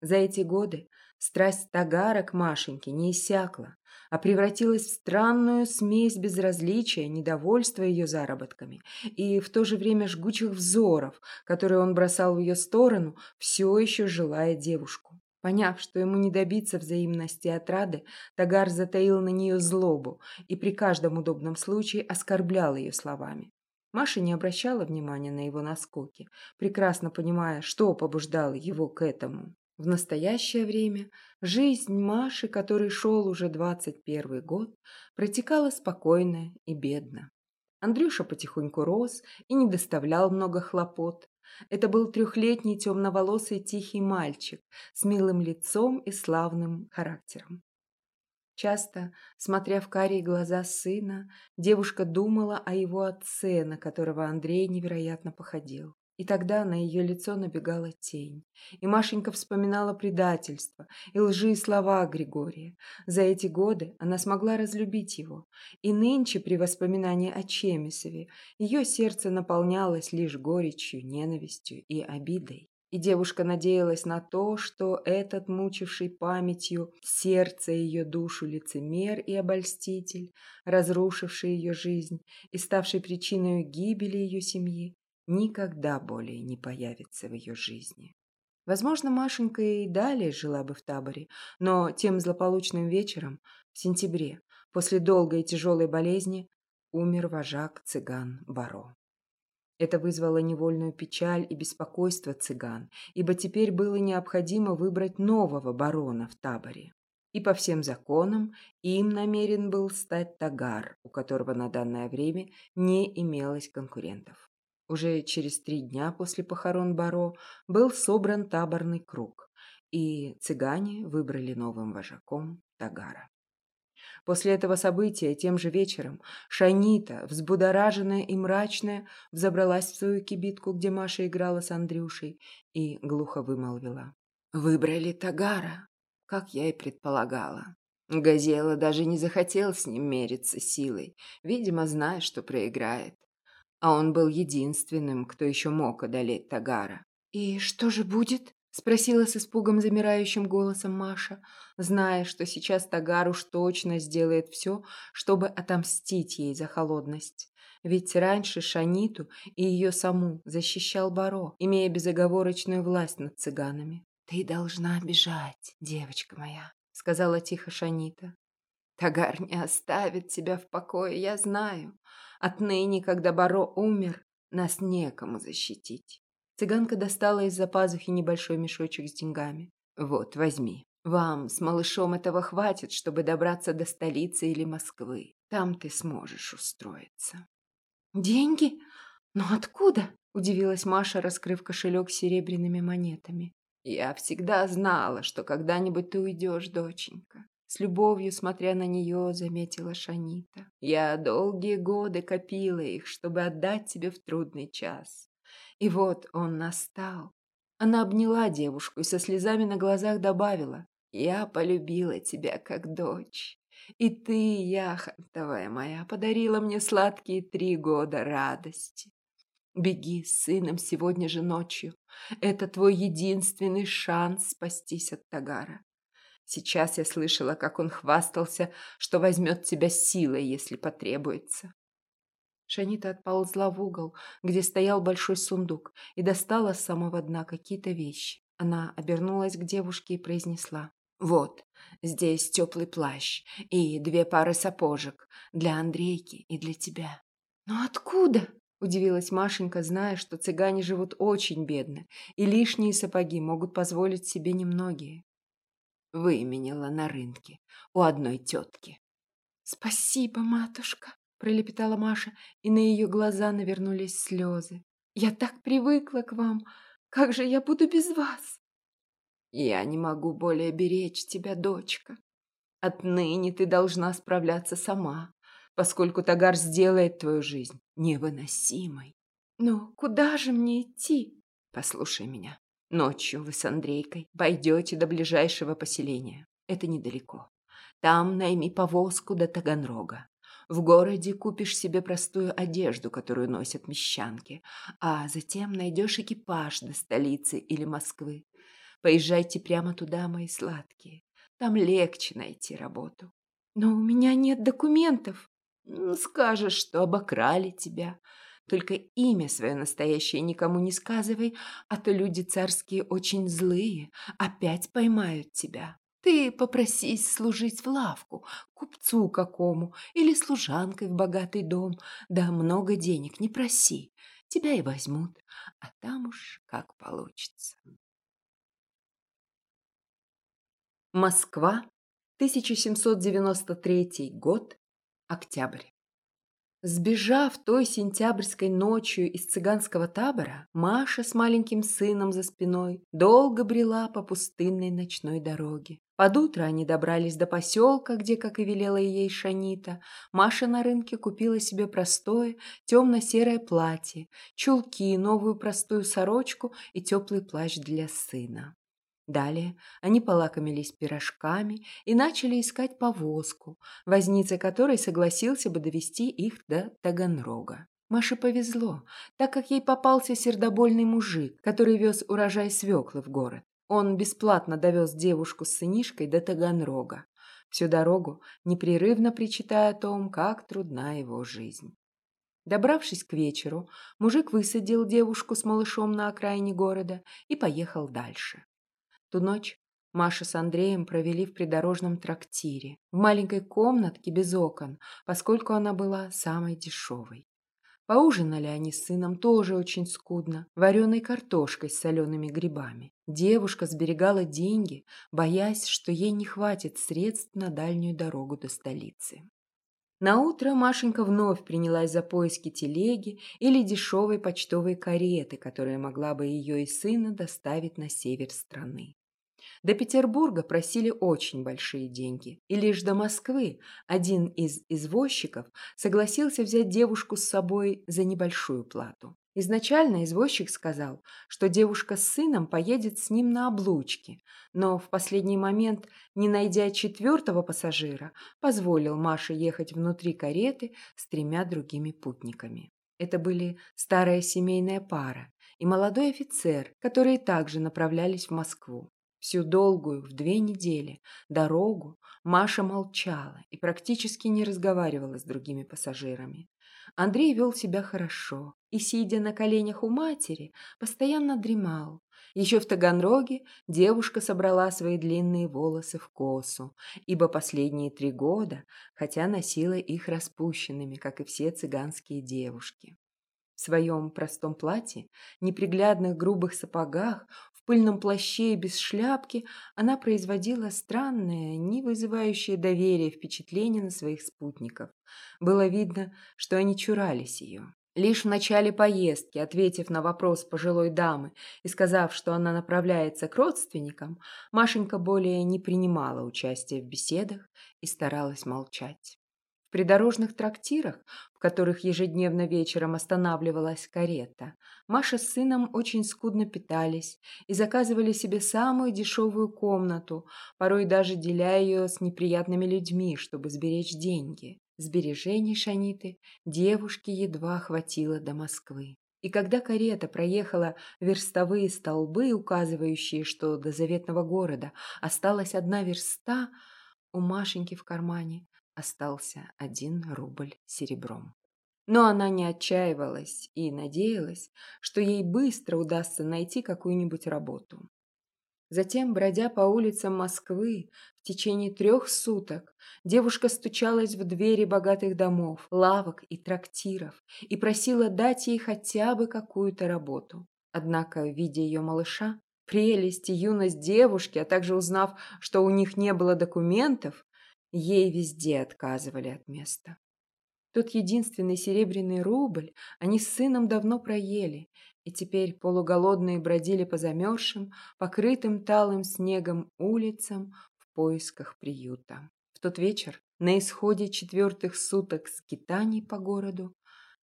За эти годы страсть Тагара к Машеньке не иссякла, а превратилась в странную смесь безразличия, недовольства ее заработками и в то же время жгучих взоров, которые он бросал в ее сторону, все еще желая девушку. Поняв, что ему не добиться взаимности и отрады, Тагар затаил на нее злобу и при каждом удобном случае оскорблял ее словами. Маша не обращала внимания на его наскоки, прекрасно понимая, что побуждало его к этому. В настоящее время жизнь Маши, который шел уже двадцать первый год, протекала спокойно и бедно. Андрюша потихоньку рос и не доставлял много хлопот, это был трехлетний темноволосый тихий мальчик с милым лицом и славным характером. Часто, смотря в карие глаза сына, девушка думала о его отце, на которого Андрей невероятно походил. И тогда на ее лицо набегала тень. И Машенька вспоминала предательство и лжи слова Григория. За эти годы она смогла разлюбить его. И нынче при воспоминании о Чемисове ее сердце наполнялось лишь горечью, ненавистью и обидой. И девушка надеялась на то, что этот мучивший памятью сердце ее душу лицемер и обольститель, разрушивший ее жизнь и ставший причиной гибели ее семьи, никогда более не появится в ее жизни. Возможно, Машенька и далее жила бы в таборе, но тем злополучным вечером, в сентябре, после долгой и тяжелой болезни, умер вожак цыган Баро. Это вызвало невольную печаль и беспокойство цыган, ибо теперь было необходимо выбрать нового барона в таборе. И по всем законам им намерен был стать Тагар, у которого на данное время не имелось конкурентов. Уже через три дня после похорон Баро был собран таборный круг, и цыгане выбрали новым вожаком Тагара. После этого события тем же вечером Шанита, взбудораженная и мрачная, взобралась в свою кибитку, где Маша играла с Андрюшей, и глухо вымолвила. «Выбрали Тагара, как я и предполагала. Газела даже не захотел с ним мериться силой, видимо, зная, что проиграет. А он был единственным, кто еще мог одолеть Тагара. «И что же будет?» – спросила с испугом замирающим голосом Маша – зная, что сейчас Тагар уж точно сделает все, чтобы отомстить ей за холодность. Ведь раньше Шаниту и ее саму защищал Баро, имея безоговорочную власть над цыганами. «Ты должна бежать, девочка моя», — сказала тихо Шанита. «Тагар не оставит тебя в покое, я знаю. Отныне, когда Баро умер, нас некому защитить». Цыганка достала из-за пазухи небольшой мешочек с деньгами. «Вот, возьми. Вам с малышом этого хватит, чтобы добраться до столицы или Москвы. Там ты сможешь устроиться». «Деньги? Но откуда?» – удивилась Маша, раскрыв кошелек с серебряными монетами. «Я всегда знала, что когда-нибудь ты уйдешь, доченька». С любовью, смотря на нее, заметила Шанита. «Я долгие годы копила их, чтобы отдать тебе в трудный час. И вот он настал». Она обняла девушку и со слезами на глазах добавила. Я полюбила тебя как дочь. И ты, яхонтовая моя, подарила мне сладкие три года радости. Беги с сыном сегодня же ночью. Это твой единственный шанс спастись от Тагара. Сейчас я слышала, как он хвастался, что возьмет тебя силой, если потребуется. Шанита отползла в угол, где стоял большой сундук, и достала с самого дна какие-то вещи. Она обернулась к девушке и произнесла. Вот, здесь теплый плащ и две пары сапожек для Андрейки и для тебя. Но откуда? Удивилась Машенька, зная, что цыгане живут очень бедно, и лишние сапоги могут позволить себе немногие. Выменила на рынке у одной тетки. «Спасибо, матушка!» – пролепетала Маша, и на ее глаза навернулись слезы. «Я так привыкла к вам! Как же я буду без вас?» Я не могу более беречь тебя, дочка. Отныне ты должна справляться сама, поскольку Тагар сделает твою жизнь невыносимой. Но куда же мне идти? Послушай меня. Ночью вы с Андрейкой пойдете до ближайшего поселения. Это недалеко. Там найми повозку до Таганрога. В городе купишь себе простую одежду, которую носят мещанки, а затем найдешь экипаж до столицы или Москвы. Поезжайте прямо туда, мои сладкие. Там легче найти работу. Но у меня нет документов. Скажешь, что обокрали тебя. Только имя свое настоящее никому не сказывай, а то люди царские очень злые, опять поймают тебя. Ты попросись служить в лавку, купцу какому, или служанкой в богатый дом. Да много денег не проси, тебя и возьмут, а там уж как получится. Москва, 1793 год, октябрь. Сбежав той сентябрьской ночью из цыганского табора, Маша с маленьким сыном за спиной долго брела по пустынной ночной дороге. Под утро они добрались до поселка, где, как и велела ей Шанита, Маша на рынке купила себе простое темно-серое платье, чулки, новую простую сорочку и теплый плащ для сына. Далее они полакомились пирожками и начали искать повозку, возница которой согласился бы довести их до Таганрога. Маше повезло, так как ей попался сердобольный мужик, который вез урожай свеклы в город. Он бесплатно довез девушку с сынишкой до Таганрога, всю дорогу непрерывно причитая о том, как трудна его жизнь. Добравшись к вечеру, мужик высадил девушку с малышом на окраине города и поехал дальше. Ту ночь Маша с Андреем провели в придорожном трактире, в маленькой комнатке без окон, поскольку она была самой дешевой. Поужинали они с сыном тоже очень скудно, вареной картошкой с солеными грибами. Девушка сберегала деньги, боясь, что ей не хватит средств на дальнюю дорогу до столицы. Наутро Машенька вновь принялась за поиски телеги или дешевой почтовой кареты, которая могла бы ее и сына доставить на север страны. До Петербурга просили очень большие деньги, и лишь до Москвы один из извозчиков согласился взять девушку с собой за небольшую плату. Изначально извозчик сказал, что девушка с сыном поедет с ним на облучке, но в последний момент, не найдя четвертого пассажира, позволил Маше ехать внутри кареты с тремя другими путниками. Это были старая семейная пара и молодой офицер, которые также направлялись в Москву. Всю долгую, в две недели, дорогу Маша молчала и практически не разговаривала с другими пассажирами. Андрей вел себя хорошо и, сидя на коленях у матери, постоянно дремал. Еще в Таганроге девушка собрала свои длинные волосы в косу, ибо последние три года, хотя носила их распущенными, как и все цыганские девушки. В своем простом платье, неприглядных грубых сапогах, пыльном плаще и без шляпки она производила странное, не вызывающее доверия впечатление на своих спутников. Было видно, что они чурались ее. Лишь в начале поездки, ответив на вопрос пожилой дамы и сказав, что она направляется к родственникам, Машенька более не принимала участия в беседах и старалась молчать. В придорожных трактирах, в которых ежедневно вечером останавливалась карета, Маша с сыном очень скудно питались и заказывали себе самую дешевую комнату, порой даже деля ее с неприятными людьми, чтобы сберечь деньги. Сбережений Шаниты девушке едва хватило до Москвы. И когда карета проехала верстовые столбы, указывающие, что до заветного города осталась одна верста, у Машеньки в кармане остался один рубль серебром. Но она не отчаивалась и надеялась, что ей быстро удастся найти какую-нибудь работу. Затем, бродя по улицам Москвы в течение трех суток, девушка стучалась в двери богатых домов, лавок и трактиров и просила дать ей хотя бы какую-то работу. Однако, видя ее малыша, прелесть и юность девушки, а также узнав, что у них не было документов, Ей везде отказывали от места. Тот единственный серебряный рубль они с сыном давно проели, и теперь полуголодные бродили по замерзшим, покрытым талым снегом улицам в поисках приюта. В тот вечер, на исходе четвертых суток скитаний по городу,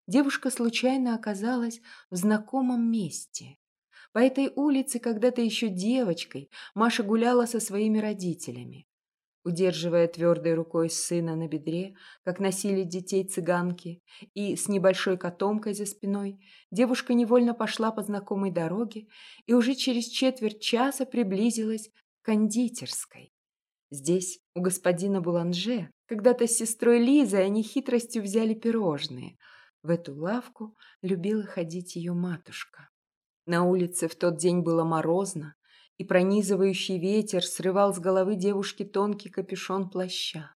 девушка случайно оказалась в знакомом месте. По этой улице когда-то еще девочкой Маша гуляла со своими родителями. Удерживая твердой рукой сына на бедре, как носили детей цыганки, и с небольшой котомкой за спиной, девушка невольно пошла по знакомой дороге и уже через четверть часа приблизилась к кондитерской. Здесь, у господина Буланже, когда-то с сестрой Лизой они хитростью взяли пирожные. В эту лавку любила ходить ее матушка. На улице в тот день было морозно, и пронизывающий ветер срывал с головы девушки тонкий капюшон плаща.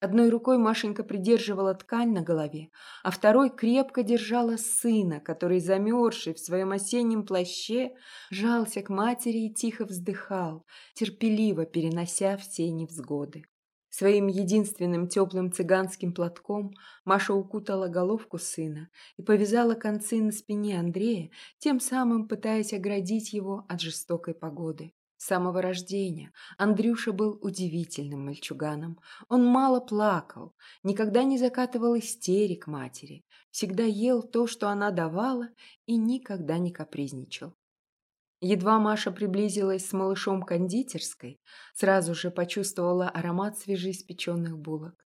Одной рукой Машенька придерживала ткань на голове, а второй крепко держала сына, который, замерзший в своем осеннем плаще, жался к матери и тихо вздыхал, терпеливо перенося все невзгоды. Своим единственным теплым цыганским платком Маша укутала головку сына и повязала концы на спине Андрея, тем самым пытаясь оградить его от жестокой погоды. С самого рождения Андрюша был удивительным мальчуганом. Он мало плакал, никогда не закатывал истерик матери, всегда ел то, что она давала, и никогда не капризничал. Едва Маша приблизилась с малышом кондитерской, сразу же почувствовала аромат свежеиспеченных булок.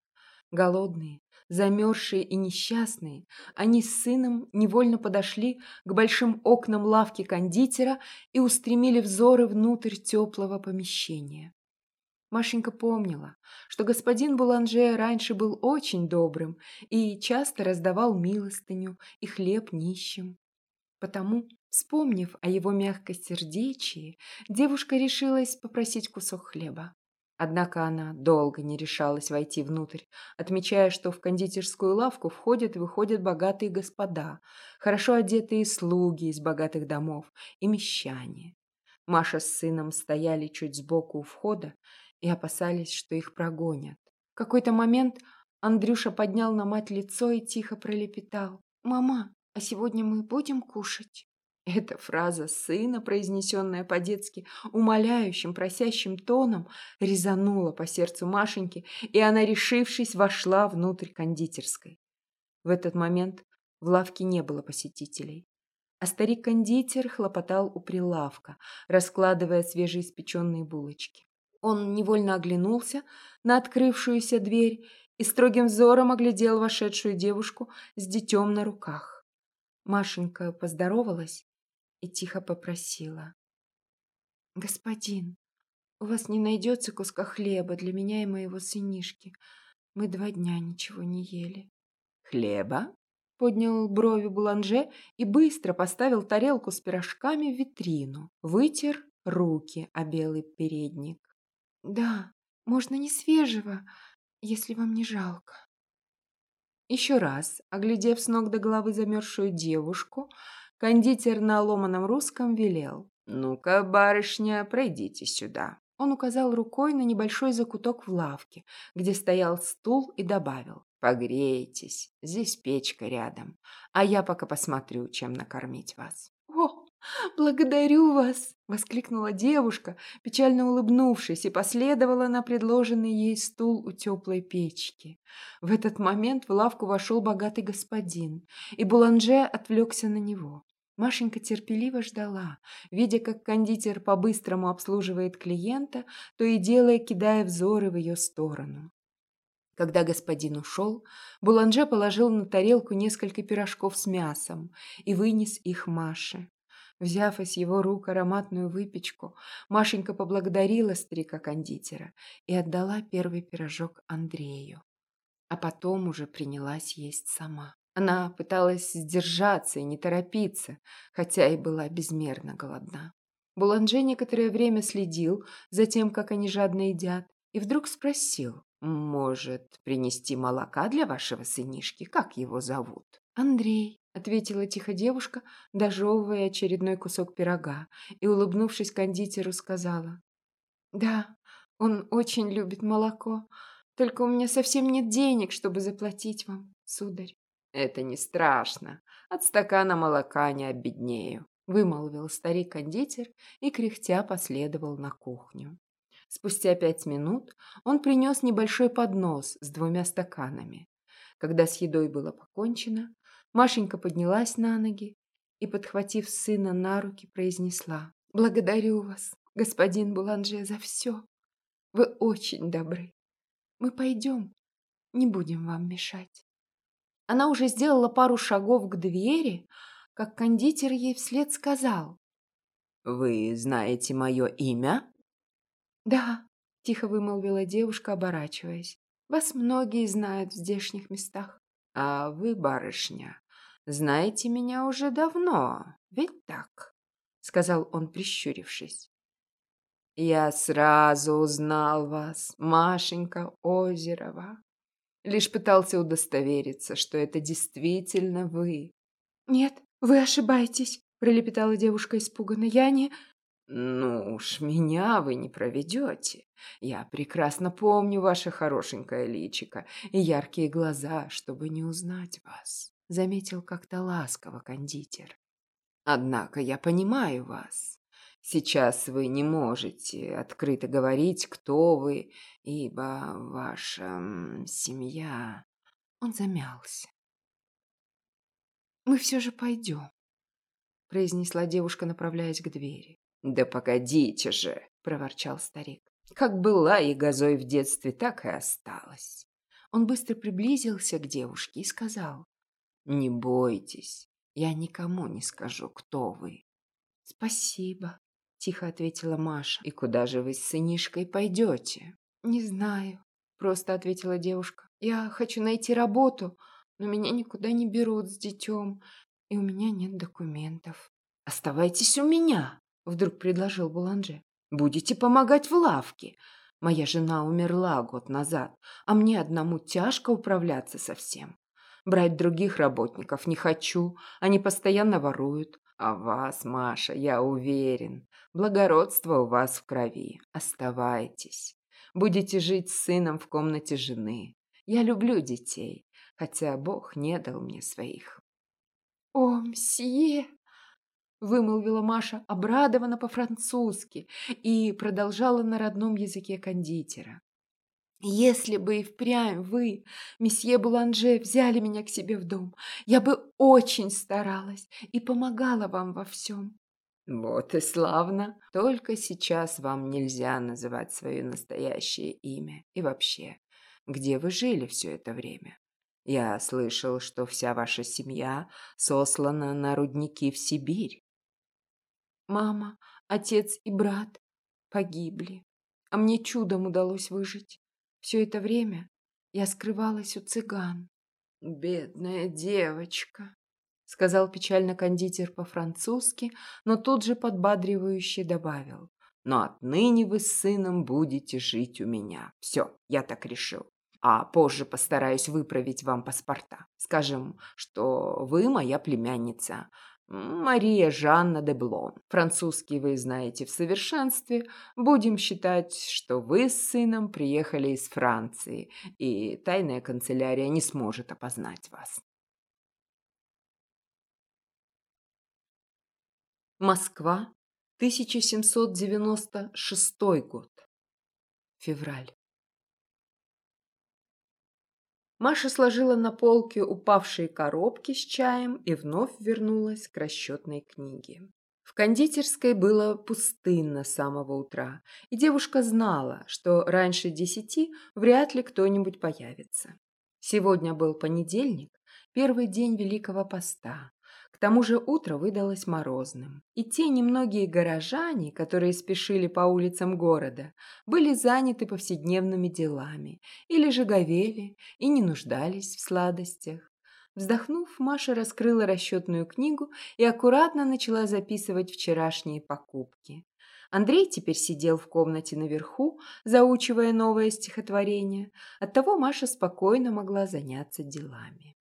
Голодные, замерзшие и несчастные, они с сыном невольно подошли к большим окнам лавки кондитера и устремили взоры внутрь теплого помещения. Машенька помнила, что господин Буланже раньше был очень добрым и часто раздавал милостыню и хлеб нищим. Потому Вспомнив о его мягкосердечии, девушка решилась попросить кусок хлеба. Однако она долго не решалась войти внутрь, отмечая, что в кондитерскую лавку входят и выходят богатые господа, хорошо одетые слуги из богатых домов и мещане. Маша с сыном стояли чуть сбоку у входа и опасались, что их прогонят. В какой-то момент Андрюша поднял на мать лицо и тихо пролепетал. «Мама, а сегодня мы будем кушать?» Эта фраза сына, произнесенная по-детски умоляющим, просящим тоном, резанула по сердцу Машеньки, и она, решившись, вошла внутрь кондитерской. В этот момент в лавке не было посетителей, а старик-кондитер хлопотал у прилавка, раскладывая свежеиспеченные булочки. Он невольно оглянулся на открывшуюся дверь и строгим взором оглядел вошедшую девушку с детем на руках. Машенька поздоровалась и тихо попросила. «Господин, у вас не найдется куска хлеба для меня и моего сынишки. Мы два дня ничего не ели». «Хлеба?» — поднял брови Буланже и быстро поставил тарелку с пирожками в витрину. Вытер руки о белый передник. «Да, можно не свежего, если вам не жалко». Еще раз, оглядев с ног до головы замерзшую девушку, Кондитер на ломаном русском велел. «Ну-ка, барышня, пройдите сюда». Он указал рукой на небольшой закуток в лавке, где стоял стул и добавил. «Погрейтесь, здесь печка рядом, а я пока посмотрю, чем накормить вас». «О, благодарю вас!» — воскликнула девушка, печально улыбнувшись, и последовала на предложенный ей стул у теплой печки. В этот момент в лавку вошел богатый господин, и Буланже отвлекся на него. Машенька терпеливо ждала, видя, как кондитер по-быстрому обслуживает клиента, то и делая, кидая взоры в ее сторону. Когда господин ушел, Буланже положил на тарелку несколько пирожков с мясом и вынес их Маше. Взяв из его рук ароматную выпечку, Машенька поблагодарила старика-кондитера и отдала первый пирожок Андрею. А потом уже принялась есть сама. Она пыталась сдержаться и не торопиться, хотя и была безмерно голодна. Буланже некоторое время следил за тем, как они жадно едят, и вдруг спросил, «Может, принести молока для вашего сынишки? Как его зовут?» «Андрей», — ответила тихо девушка, дожевывая очередной кусок пирога, и, улыбнувшись кондитеру, сказала, «Да, он очень любит молоко, только у меня совсем нет денег, чтобы заплатить вам, сударь». «Это не страшно. От стакана молока не обеднею», — вымолвил старик-кондитер и кряхтя последовал на кухню. Спустя пять минут он принес небольшой поднос с двумя стаканами. Когда с едой было покончено, Машенька поднялась на ноги и, подхватив сына на руки, произнесла «Благодарю вас, господин Буланже, за все. Вы очень добры. Мы пойдем, не будем вам мешать». Она уже сделала пару шагов к двери, как кондитер ей вслед сказал. «Вы знаете мое имя?» «Да», — тихо вымолвила девушка, оборачиваясь. «Вас многие знают в здешних местах». «А вы, барышня, знаете меня уже давно, ведь так?» — сказал он, прищурившись. «Я сразу узнал вас, Машенька Озерова лишь пытался удостовериться, что это действительно вы. «Нет, вы ошибаетесь», — пролепетала девушка испуганно. «Я не...» «Ну уж, меня вы не проведете. Я прекрасно помню ваше хорошенькое личико и яркие глаза, чтобы не узнать вас», — заметил как-то ласково кондитер. «Однако я понимаю вас. Сейчас вы не можете открыто говорить, кто вы, ибо ваша семья...» Он замялся. «Мы все же пойдем», — произнесла девушка, направляясь к двери. «Да погодите же!» – проворчал старик. «Как была и газой в детстве, так и осталась». Он быстро приблизился к девушке и сказал. «Не бойтесь, я никому не скажу, кто вы». «Спасибо», – тихо ответила Маша. «И куда же вы с сынишкой пойдете?» «Не знаю», – просто ответила девушка. «Я хочу найти работу, но меня никуда не берут с детем, и у меня нет документов». «Оставайтесь у меня», Вдруг предложил Буланже. «Будете помогать в лавке. Моя жена умерла год назад, а мне одному тяжко управляться со всем. Брать других работников не хочу, они постоянно воруют. А вас, Маша, я уверен, благородство у вас в крови. Оставайтесь. Будете жить с сыном в комнате жены. Я люблю детей, хотя Бог не дал мне своих». «О, мсье!» вымолвила Маша, обрадованно по-французски, и продолжала на родном языке кондитера. «Если бы и впрямь вы, месье Буланже, взяли меня к себе в дом, я бы очень старалась и помогала вам во всем». «Вот и славно. Только сейчас вам нельзя называть свое настоящее имя. И вообще, где вы жили все это время? Я слышал, что вся ваша семья сослана на рудники в Сибирь. Мама, отец и брат погибли, а мне чудом удалось выжить. Все это время я скрывалась у цыган. «Бедная девочка», — сказал печально кондитер по-французски, но тут же подбадривающе добавил. «Но отныне вы с сыном будете жить у меня. Все, я так решил. А позже постараюсь выправить вам паспорта. Скажем, что вы моя племянница, Мария Жанна де Блон. Французский вы знаете в совершенстве. Будем считать, что вы с сыном приехали из Франции, и тайная канцелярия не сможет опознать вас. Москва, 1796 год. Февраль. Маша сложила на полке упавшие коробки с чаем и вновь вернулась к расчетной книге. В кондитерской было пустынно с самого утра, и девушка знала, что раньше десяти вряд ли кто-нибудь появится. Сегодня был понедельник, первый день Великого Поста, тому же утро выдалось морозным, и те немногие горожане, которые спешили по улицам города, были заняты повседневными делами или же говели и не нуждались в сладостях. Вздохнув, Маша раскрыла расчетную книгу и аккуратно начала записывать вчерашние покупки. Андрей теперь сидел в комнате наверху, заучивая новое стихотворение, оттого Маша спокойно могла заняться делами.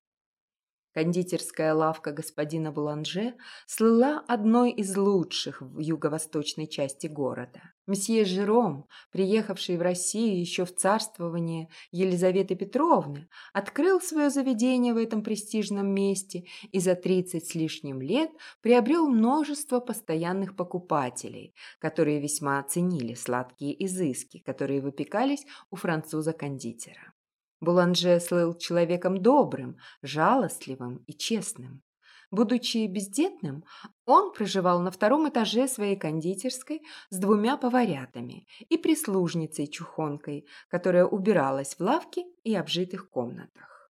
Кондитерская лавка господина Буланже слыла одной из лучших в юго-восточной части города. Месье Жером, приехавший в Россию еще в царствование Елизаветы Петровны, открыл свое заведение в этом престижном месте и за 30 с лишним лет приобрел множество постоянных покупателей, которые весьма оценили сладкие изыски, которые выпекались у француза-кондитера. Буланже слыл человеком добрым, жалостливым и честным. Будучи бездетным, он проживал на втором этаже своей кондитерской с двумя поварятами и прислужницей-чухонкой, которая убиралась в лавке и обжитых комнатах.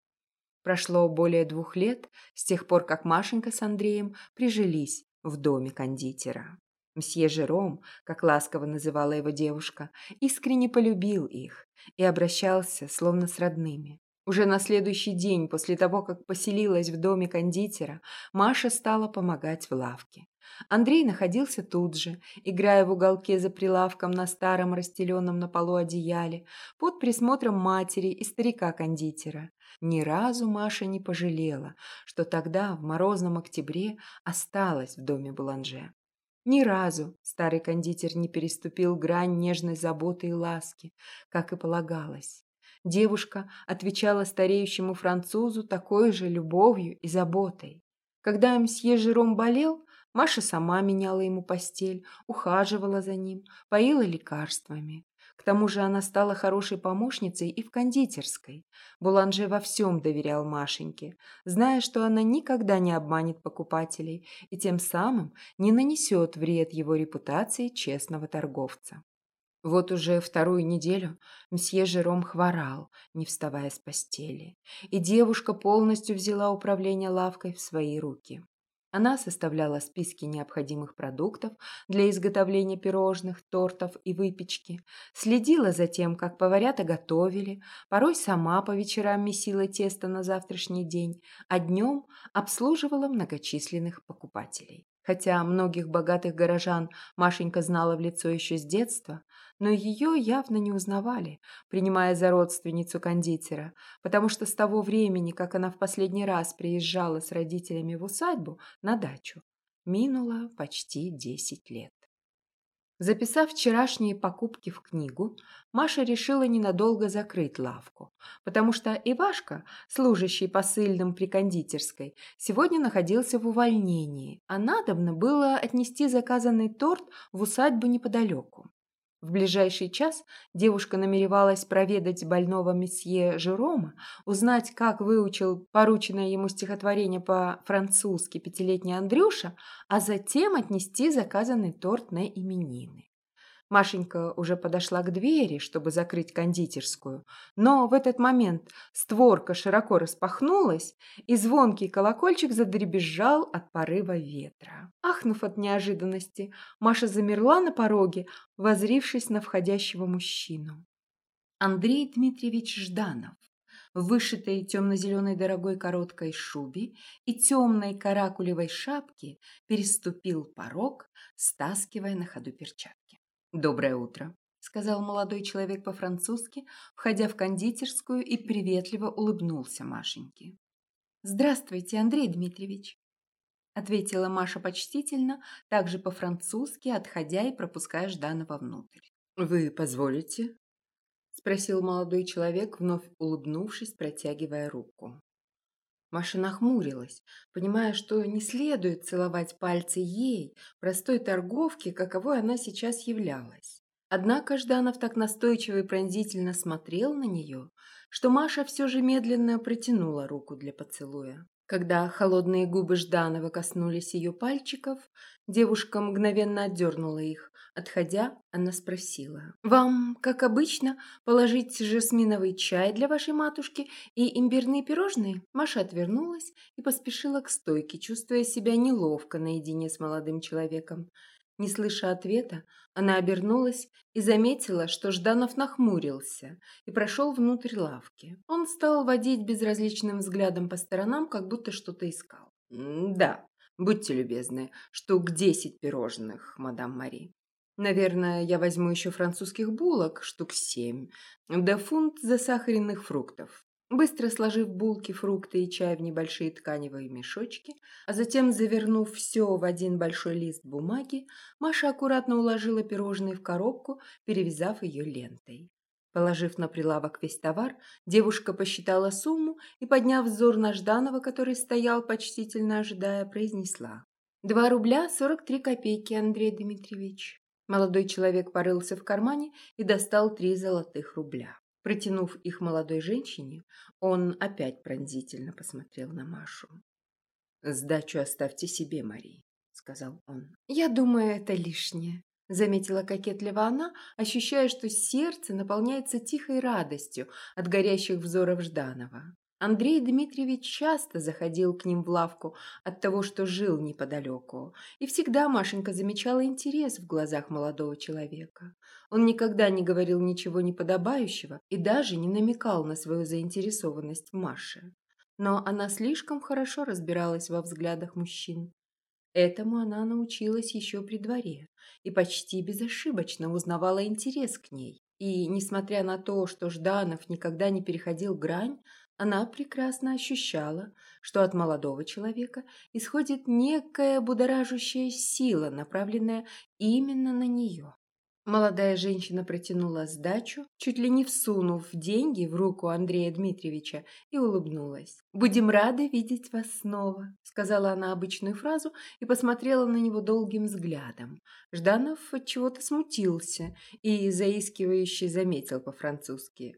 Прошло более двух лет с тех пор, как Машенька с Андреем прижились в доме кондитера. Мсье Жером, как ласково называла его девушка, искренне полюбил их и обращался словно с родными. Уже на следующий день после того, как поселилась в доме кондитера, Маша стала помогать в лавке. Андрей находился тут же, играя в уголке за прилавком на старом расстеленном на полу одеяле, под присмотром матери и старика-кондитера. Ни разу Маша не пожалела, что тогда, в морозном октябре, осталась в доме Буланже. Ни разу старый кондитер не переступил грань нежной заботы и ласки, как и полагалось. Девушка отвечала стареющему французу такой же любовью и заботой. Когда мсье Жером болел, Маша сама меняла ему постель, ухаживала за ним, поила лекарствами. К тому же она стала хорошей помощницей и в кондитерской. Буланже во всем доверял Машеньке, зная, что она никогда не обманет покупателей и тем самым не нанесет вред его репутации честного торговца. Вот уже вторую неделю мсье Жером хворал, не вставая с постели, и девушка полностью взяла управление лавкой в свои руки. Она составляла списки необходимых продуктов для изготовления пирожных, тортов и выпечки, следила за тем, как поварята готовили, порой сама по вечерам месила тесто на завтрашний день, а днем обслуживала многочисленных покупателей. Хотя многих богатых горожан Машенька знала в лицо еще с детства, но ее явно не узнавали, принимая за родственницу кондитера, потому что с того времени, как она в последний раз приезжала с родителями в усадьбу на дачу, минуло почти десять лет. Записав вчерашние покупки в книгу, Маша решила ненадолго закрыть лавку, потому что Ивашка, служащий посыльным при кондитерской, сегодня находился в увольнении, а надобно было отнести заказанный торт в усадьбу неподалеку. В ближайший час девушка намеревалась проведать больного месье Жерома, узнать, как выучил порученное ему стихотворение по-французски пятилетний Андрюша, а затем отнести заказанный торт на именины. Машенька уже подошла к двери, чтобы закрыть кондитерскую, но в этот момент створка широко распахнулась, и звонкий колокольчик задребезжал от порыва ветра. Ахнув от неожиданности, Маша замерла на пороге, возрившись на входящего мужчину. Андрей Дмитриевич Жданов вышитой темно-зеленой дорогой короткой шубе и темной каракулевой шапке переступил порог, стаскивая на ходу перчатки. «Доброе утро», — сказал молодой человек по-французски, входя в кондитерскую и приветливо улыбнулся Машеньке. «Здравствуйте, Андрей Дмитриевич», — ответила Маша почтительно, также по-французски, отходя и пропуская Жданова внутрь. «Вы позволите?» — спросил молодой человек, вновь улыбнувшись, протягивая руку. Маша нахмурилась, понимая, что не следует целовать пальцы ей, простой торговке, каковой она сейчас являлась. Однако Жданов так настойчиво и пронзительно смотрел на нее, что Маша все же медленно протянула руку для поцелуя. Когда холодные губы Жданова коснулись ее пальчиков, девушка мгновенно отдернула их. Отходя, она спросила. «Вам, как обычно, положить жасминовый чай для вашей матушки и имбирные пирожные?» Маша отвернулась и поспешила к стойке, чувствуя себя неловко наедине с молодым человеком. Не слыша ответа, она обернулась и заметила, что Жданов нахмурился и прошел внутрь лавки. Он стал водить безразличным взглядом по сторонам, как будто что-то искал. «Да, будьте любезны, штук десять пирожных, мадам Мари. Наверное, я возьму еще французских булок, штук семь, да фунт засахаренных фруктов. Быстро сложив булки, фрукты и чай в небольшие тканевые мешочки, а затем завернув все в один большой лист бумаги, Маша аккуратно уложила пирожные в коробку, перевязав ее лентой. Положив на прилавок весь товар, девушка посчитала сумму и, подняв взор на Жданова, который стоял, почтительно ожидая, произнесла. «Два рубля сорок три копейки, Андрей Дмитриевич». Молодой человек порылся в кармане и достал три золотых рубля. Протянув их молодой женщине, он опять пронзительно посмотрел на Машу. «Сдачу оставьте себе, Мария», — сказал он. «Я думаю, это лишнее», — заметила кокетливо она, ощущая, что сердце наполняется тихой радостью от горящих взоров Жданова. Андрей Дмитриевич часто заходил к ним в лавку от того, что жил неподалеку, и всегда Машенька замечала интерес в глазах молодого человека. Он никогда не говорил ничего неподобающего и даже не намекал на свою заинтересованность Маше. Но она слишком хорошо разбиралась во взглядах мужчин. Этому она научилась еще при дворе и почти безошибочно узнавала интерес к ней. И, несмотря на то, что Жданов никогда не переходил грань, Она прекрасно ощущала, что от молодого человека исходит некая будоражущая сила, направленная именно на нее. Молодая женщина протянула сдачу, чуть ли не всунув деньги в руку Андрея Дмитриевича и улыбнулась. «Будем рады видеть вас снова», — сказала она обычную фразу и посмотрела на него долгим взглядом. Жданов от чего-то смутился и заискивающе заметил по-французски.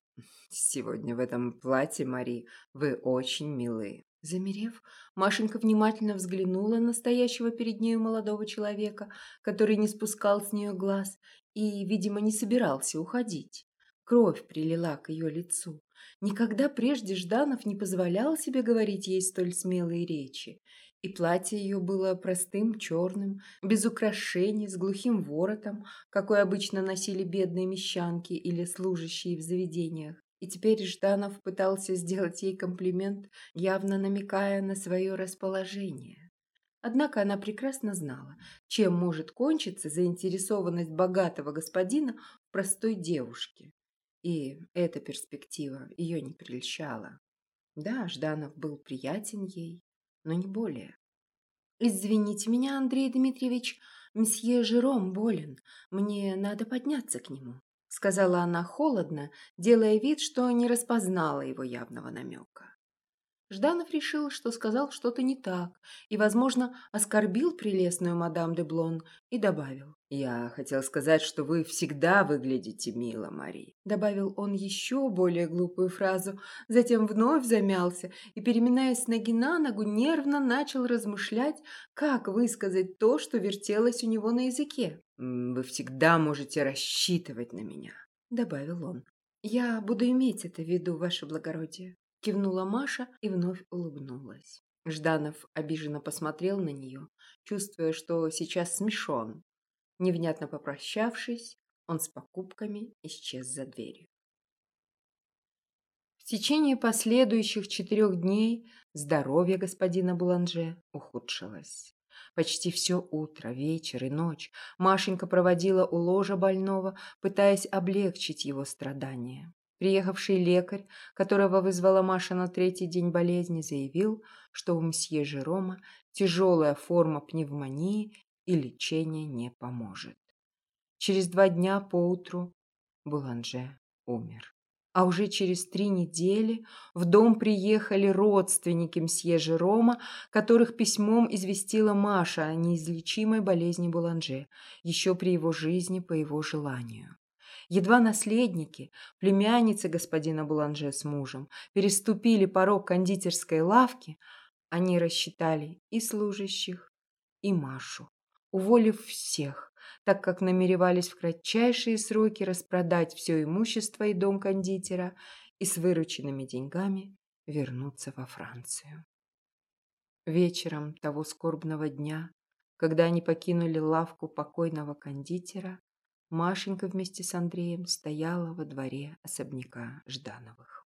«Сегодня в этом платье, Мари, вы очень милые». Замерев, Машенька внимательно взглянула на стоящего перед нею молодого человека, который не спускал с нее глаз, и, видимо, не собирался уходить. Кровь прилила к ее лицу. Никогда прежде Жданов не позволял себе говорить ей столь смелые речи. И платье ее было простым, черным, без украшений, с глухим воротом, какой обычно носили бедные мещанки или служащие в заведениях. И теперь Жданов пытался сделать ей комплимент, явно намекая на свое расположение. Однако она прекрасно знала, чем может кончиться заинтересованность богатого господина в простой девушке. И эта перспектива ее не прельщала. Да, Жданов был приятен ей, но не более. «Извините меня, Андрей Дмитриевич, мсье Жером болен. Мне надо подняться к нему», — сказала она холодно, делая вид, что не распознала его явного намека. Жданов решил, что сказал что-то не так и, возможно, оскорбил прелестную мадам де Блон и добавил. «Я хотел сказать, что вы всегда выглядите мило, Мари», добавил он еще более глупую фразу, затем вновь замялся и, переминаясь с ноги на ногу, нервно начал размышлять, как высказать то, что вертелось у него на языке. «Вы всегда можете рассчитывать на меня», добавил он. «Я буду иметь это в виду, ваше благородие», Кивнула Маша и вновь улыбнулась. Жданов обиженно посмотрел на нее, чувствуя, что сейчас смешон. Невнятно попрощавшись, он с покупками исчез за дверью. В течение последующих четырех дней здоровье господина Буланже ухудшилось. Почти все утро, вечер и ночь Машенька проводила у ложа больного, пытаясь облегчить его страдания. Приехавший лекарь, которого вызвала Маша на третий день болезни, заявил, что у мсье Жерома тяжелая форма пневмонии и лечение не поможет. Через два дня поутру Буланже умер. А уже через три недели в дом приехали родственники мсье Жерома, которых письмом известила Маша о неизлечимой болезни Буланже, еще при его жизни по его желанию. Едва наследники, племянницы господина Буланже с мужем, переступили порог кондитерской лавки, они рассчитали и служащих, и Машу, уволив всех, так как намеревались в кратчайшие сроки распродать все имущество и дом кондитера и с вырученными деньгами вернуться во Францию. Вечером того скорбного дня, когда они покинули лавку покойного кондитера, Машенька вместе с Андреем стояла во дворе особняка Ждановых.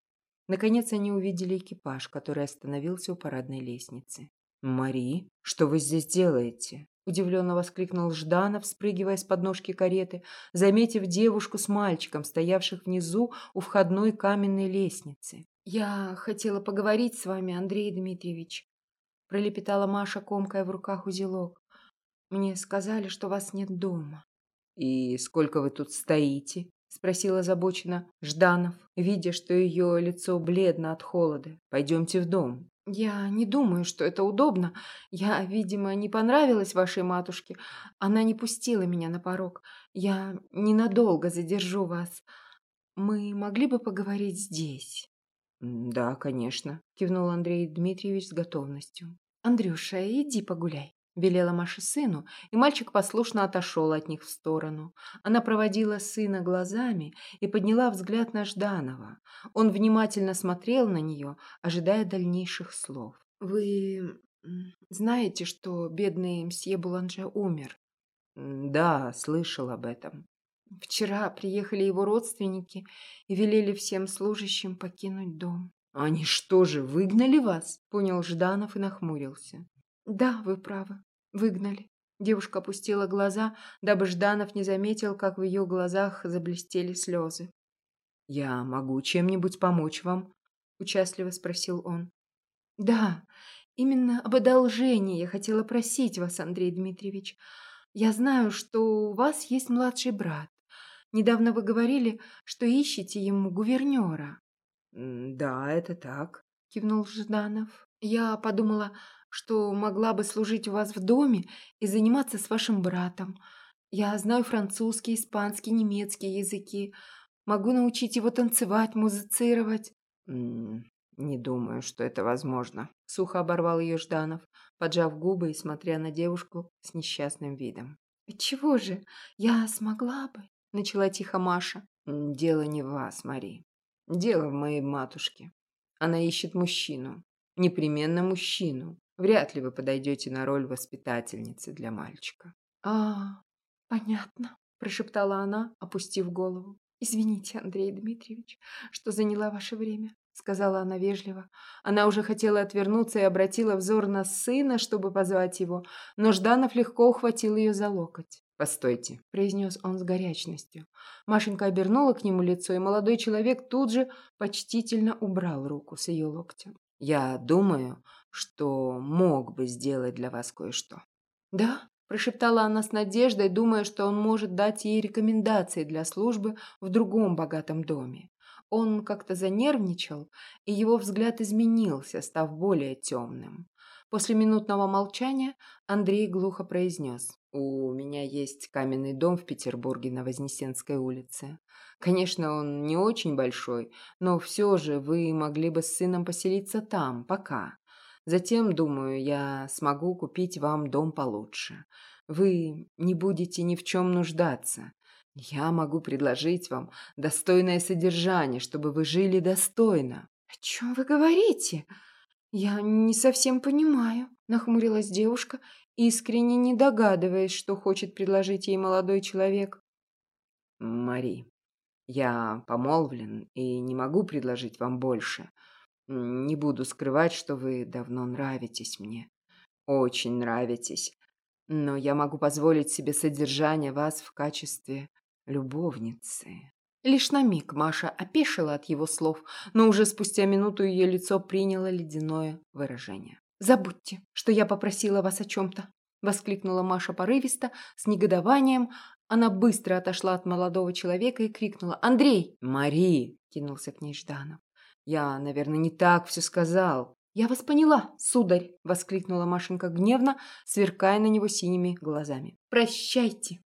Наконец они увидели экипаж, который остановился у парадной лестницы. «Мари, что вы здесь делаете?» Удивленно воскликнул Жданов, спрыгивая с подножки кареты, заметив девушку с мальчиком, стоявших внизу у входной каменной лестницы. «Я хотела поговорить с вами, Андрей Дмитриевич», пролепетала Маша, комкая в руках узелок. «Мне сказали, что вас нет дома». «И сколько вы тут стоите?» – спросил озабоченно Жданов, видя, что ее лицо бледно от холода. «Пойдемте в дом». «Я не думаю, что это удобно. Я, видимо, не понравилась вашей матушке. Она не пустила меня на порог. Я ненадолго задержу вас. Мы могли бы поговорить здесь?» «Да, конечно», – кивнул Андрей Дмитриевич с готовностью. «Андрюша, иди погуляй» велела Маша сыну, и мальчик послушно отошел от них в сторону. Она проводила сына глазами и подняла взгляд на Жданова. Он внимательно смотрел на нее, ожидая дальнейших слов. «Вы знаете, что бедный мсье Буланже умер?» «Да, слышал об этом». «Вчера приехали его родственники и велели всем служащим покинуть дом». «Они что же, выгнали вас?» – понял Жданов и нахмурился. «Да, вы правы. Выгнали. Девушка опустила глаза, дабы Жданов не заметил, как в ее глазах заблестели слезы. «Я могу чем-нибудь помочь вам?» – участливо спросил он. «Да, именно об одолжении я хотела просить вас, Андрей Дмитриевич. Я знаю, что у вас есть младший брат. Недавно вы говорили, что ищете ему гувернера». «Да, это так», – кивнул Жданов. «Я подумала, что могла бы служить у вас в доме и заниматься с вашим братом. Я знаю французский, испанский, немецкий языки. Могу научить его танцевать, музицировать». «Не думаю, что это возможно», — сухо оборвал ее Жданов, поджав губы и смотря на девушку с несчастным видом. «Чего же? Я смогла бы», — начала тихо Маша. «Дело не в вас, Мари. Дело в моей матушке. Она ищет мужчину. Непременно мужчину. Вряд ли вы подойдете на роль воспитательницы для мальчика». «А, понятно», — прошептала она, опустив голову. «Извините, Андрей Дмитриевич, что заняла ваше время сказала она вежливо. Она уже хотела отвернуться и обратила взор на сына, чтобы позвать его, но Жданов легко ухватил ее за локоть. «Постойте», – произнес он с горячностью. Машенька обернула к нему лицо, и молодой человек тут же почтительно убрал руку с ее локтя. «Я думаю, что мог бы сделать для вас кое-что». «Да?» – прошептала она с надеждой, думая, что он может дать ей рекомендации для службы в другом богатом доме. Он как-то занервничал, и его взгляд изменился, став более темным. После минутного молчания Андрей глухо произнес. «У меня есть каменный дом в Петербурге на Вознесенской улице. Конечно, он не очень большой, но все же вы могли бы с сыном поселиться там, пока. Затем, думаю, я смогу купить вам дом получше. Вы не будете ни в чем нуждаться. Я могу предложить вам достойное содержание, чтобы вы жили достойно. О чем вы говорите? Я не совсем понимаю, нахмурилась девушка, искренне не догадываясь, что хочет предложить ей молодой человек. Мари, я помолвлен и не могу предложить вам больше. Не буду скрывать, что вы давно нравитесь мне. Очень нравитесь. Но я могу позволить себе содержание вас в качестве любовницы. Лишь на миг Маша опешила от его слов, но уже спустя минуту ее лицо приняло ледяное выражение. «Забудьте, что я попросила вас о чем-то!» – воскликнула Маша порывисто, с негодованием. Она быстро отошла от молодого человека и крикнула «Андрей!» «Мари!» – кинулся к ней Жданов. «Я, наверное, не так все сказал». «Я вас поняла, сударь!» – воскликнула Машенька гневно, сверкая на него синими глазами. «Прощайте!»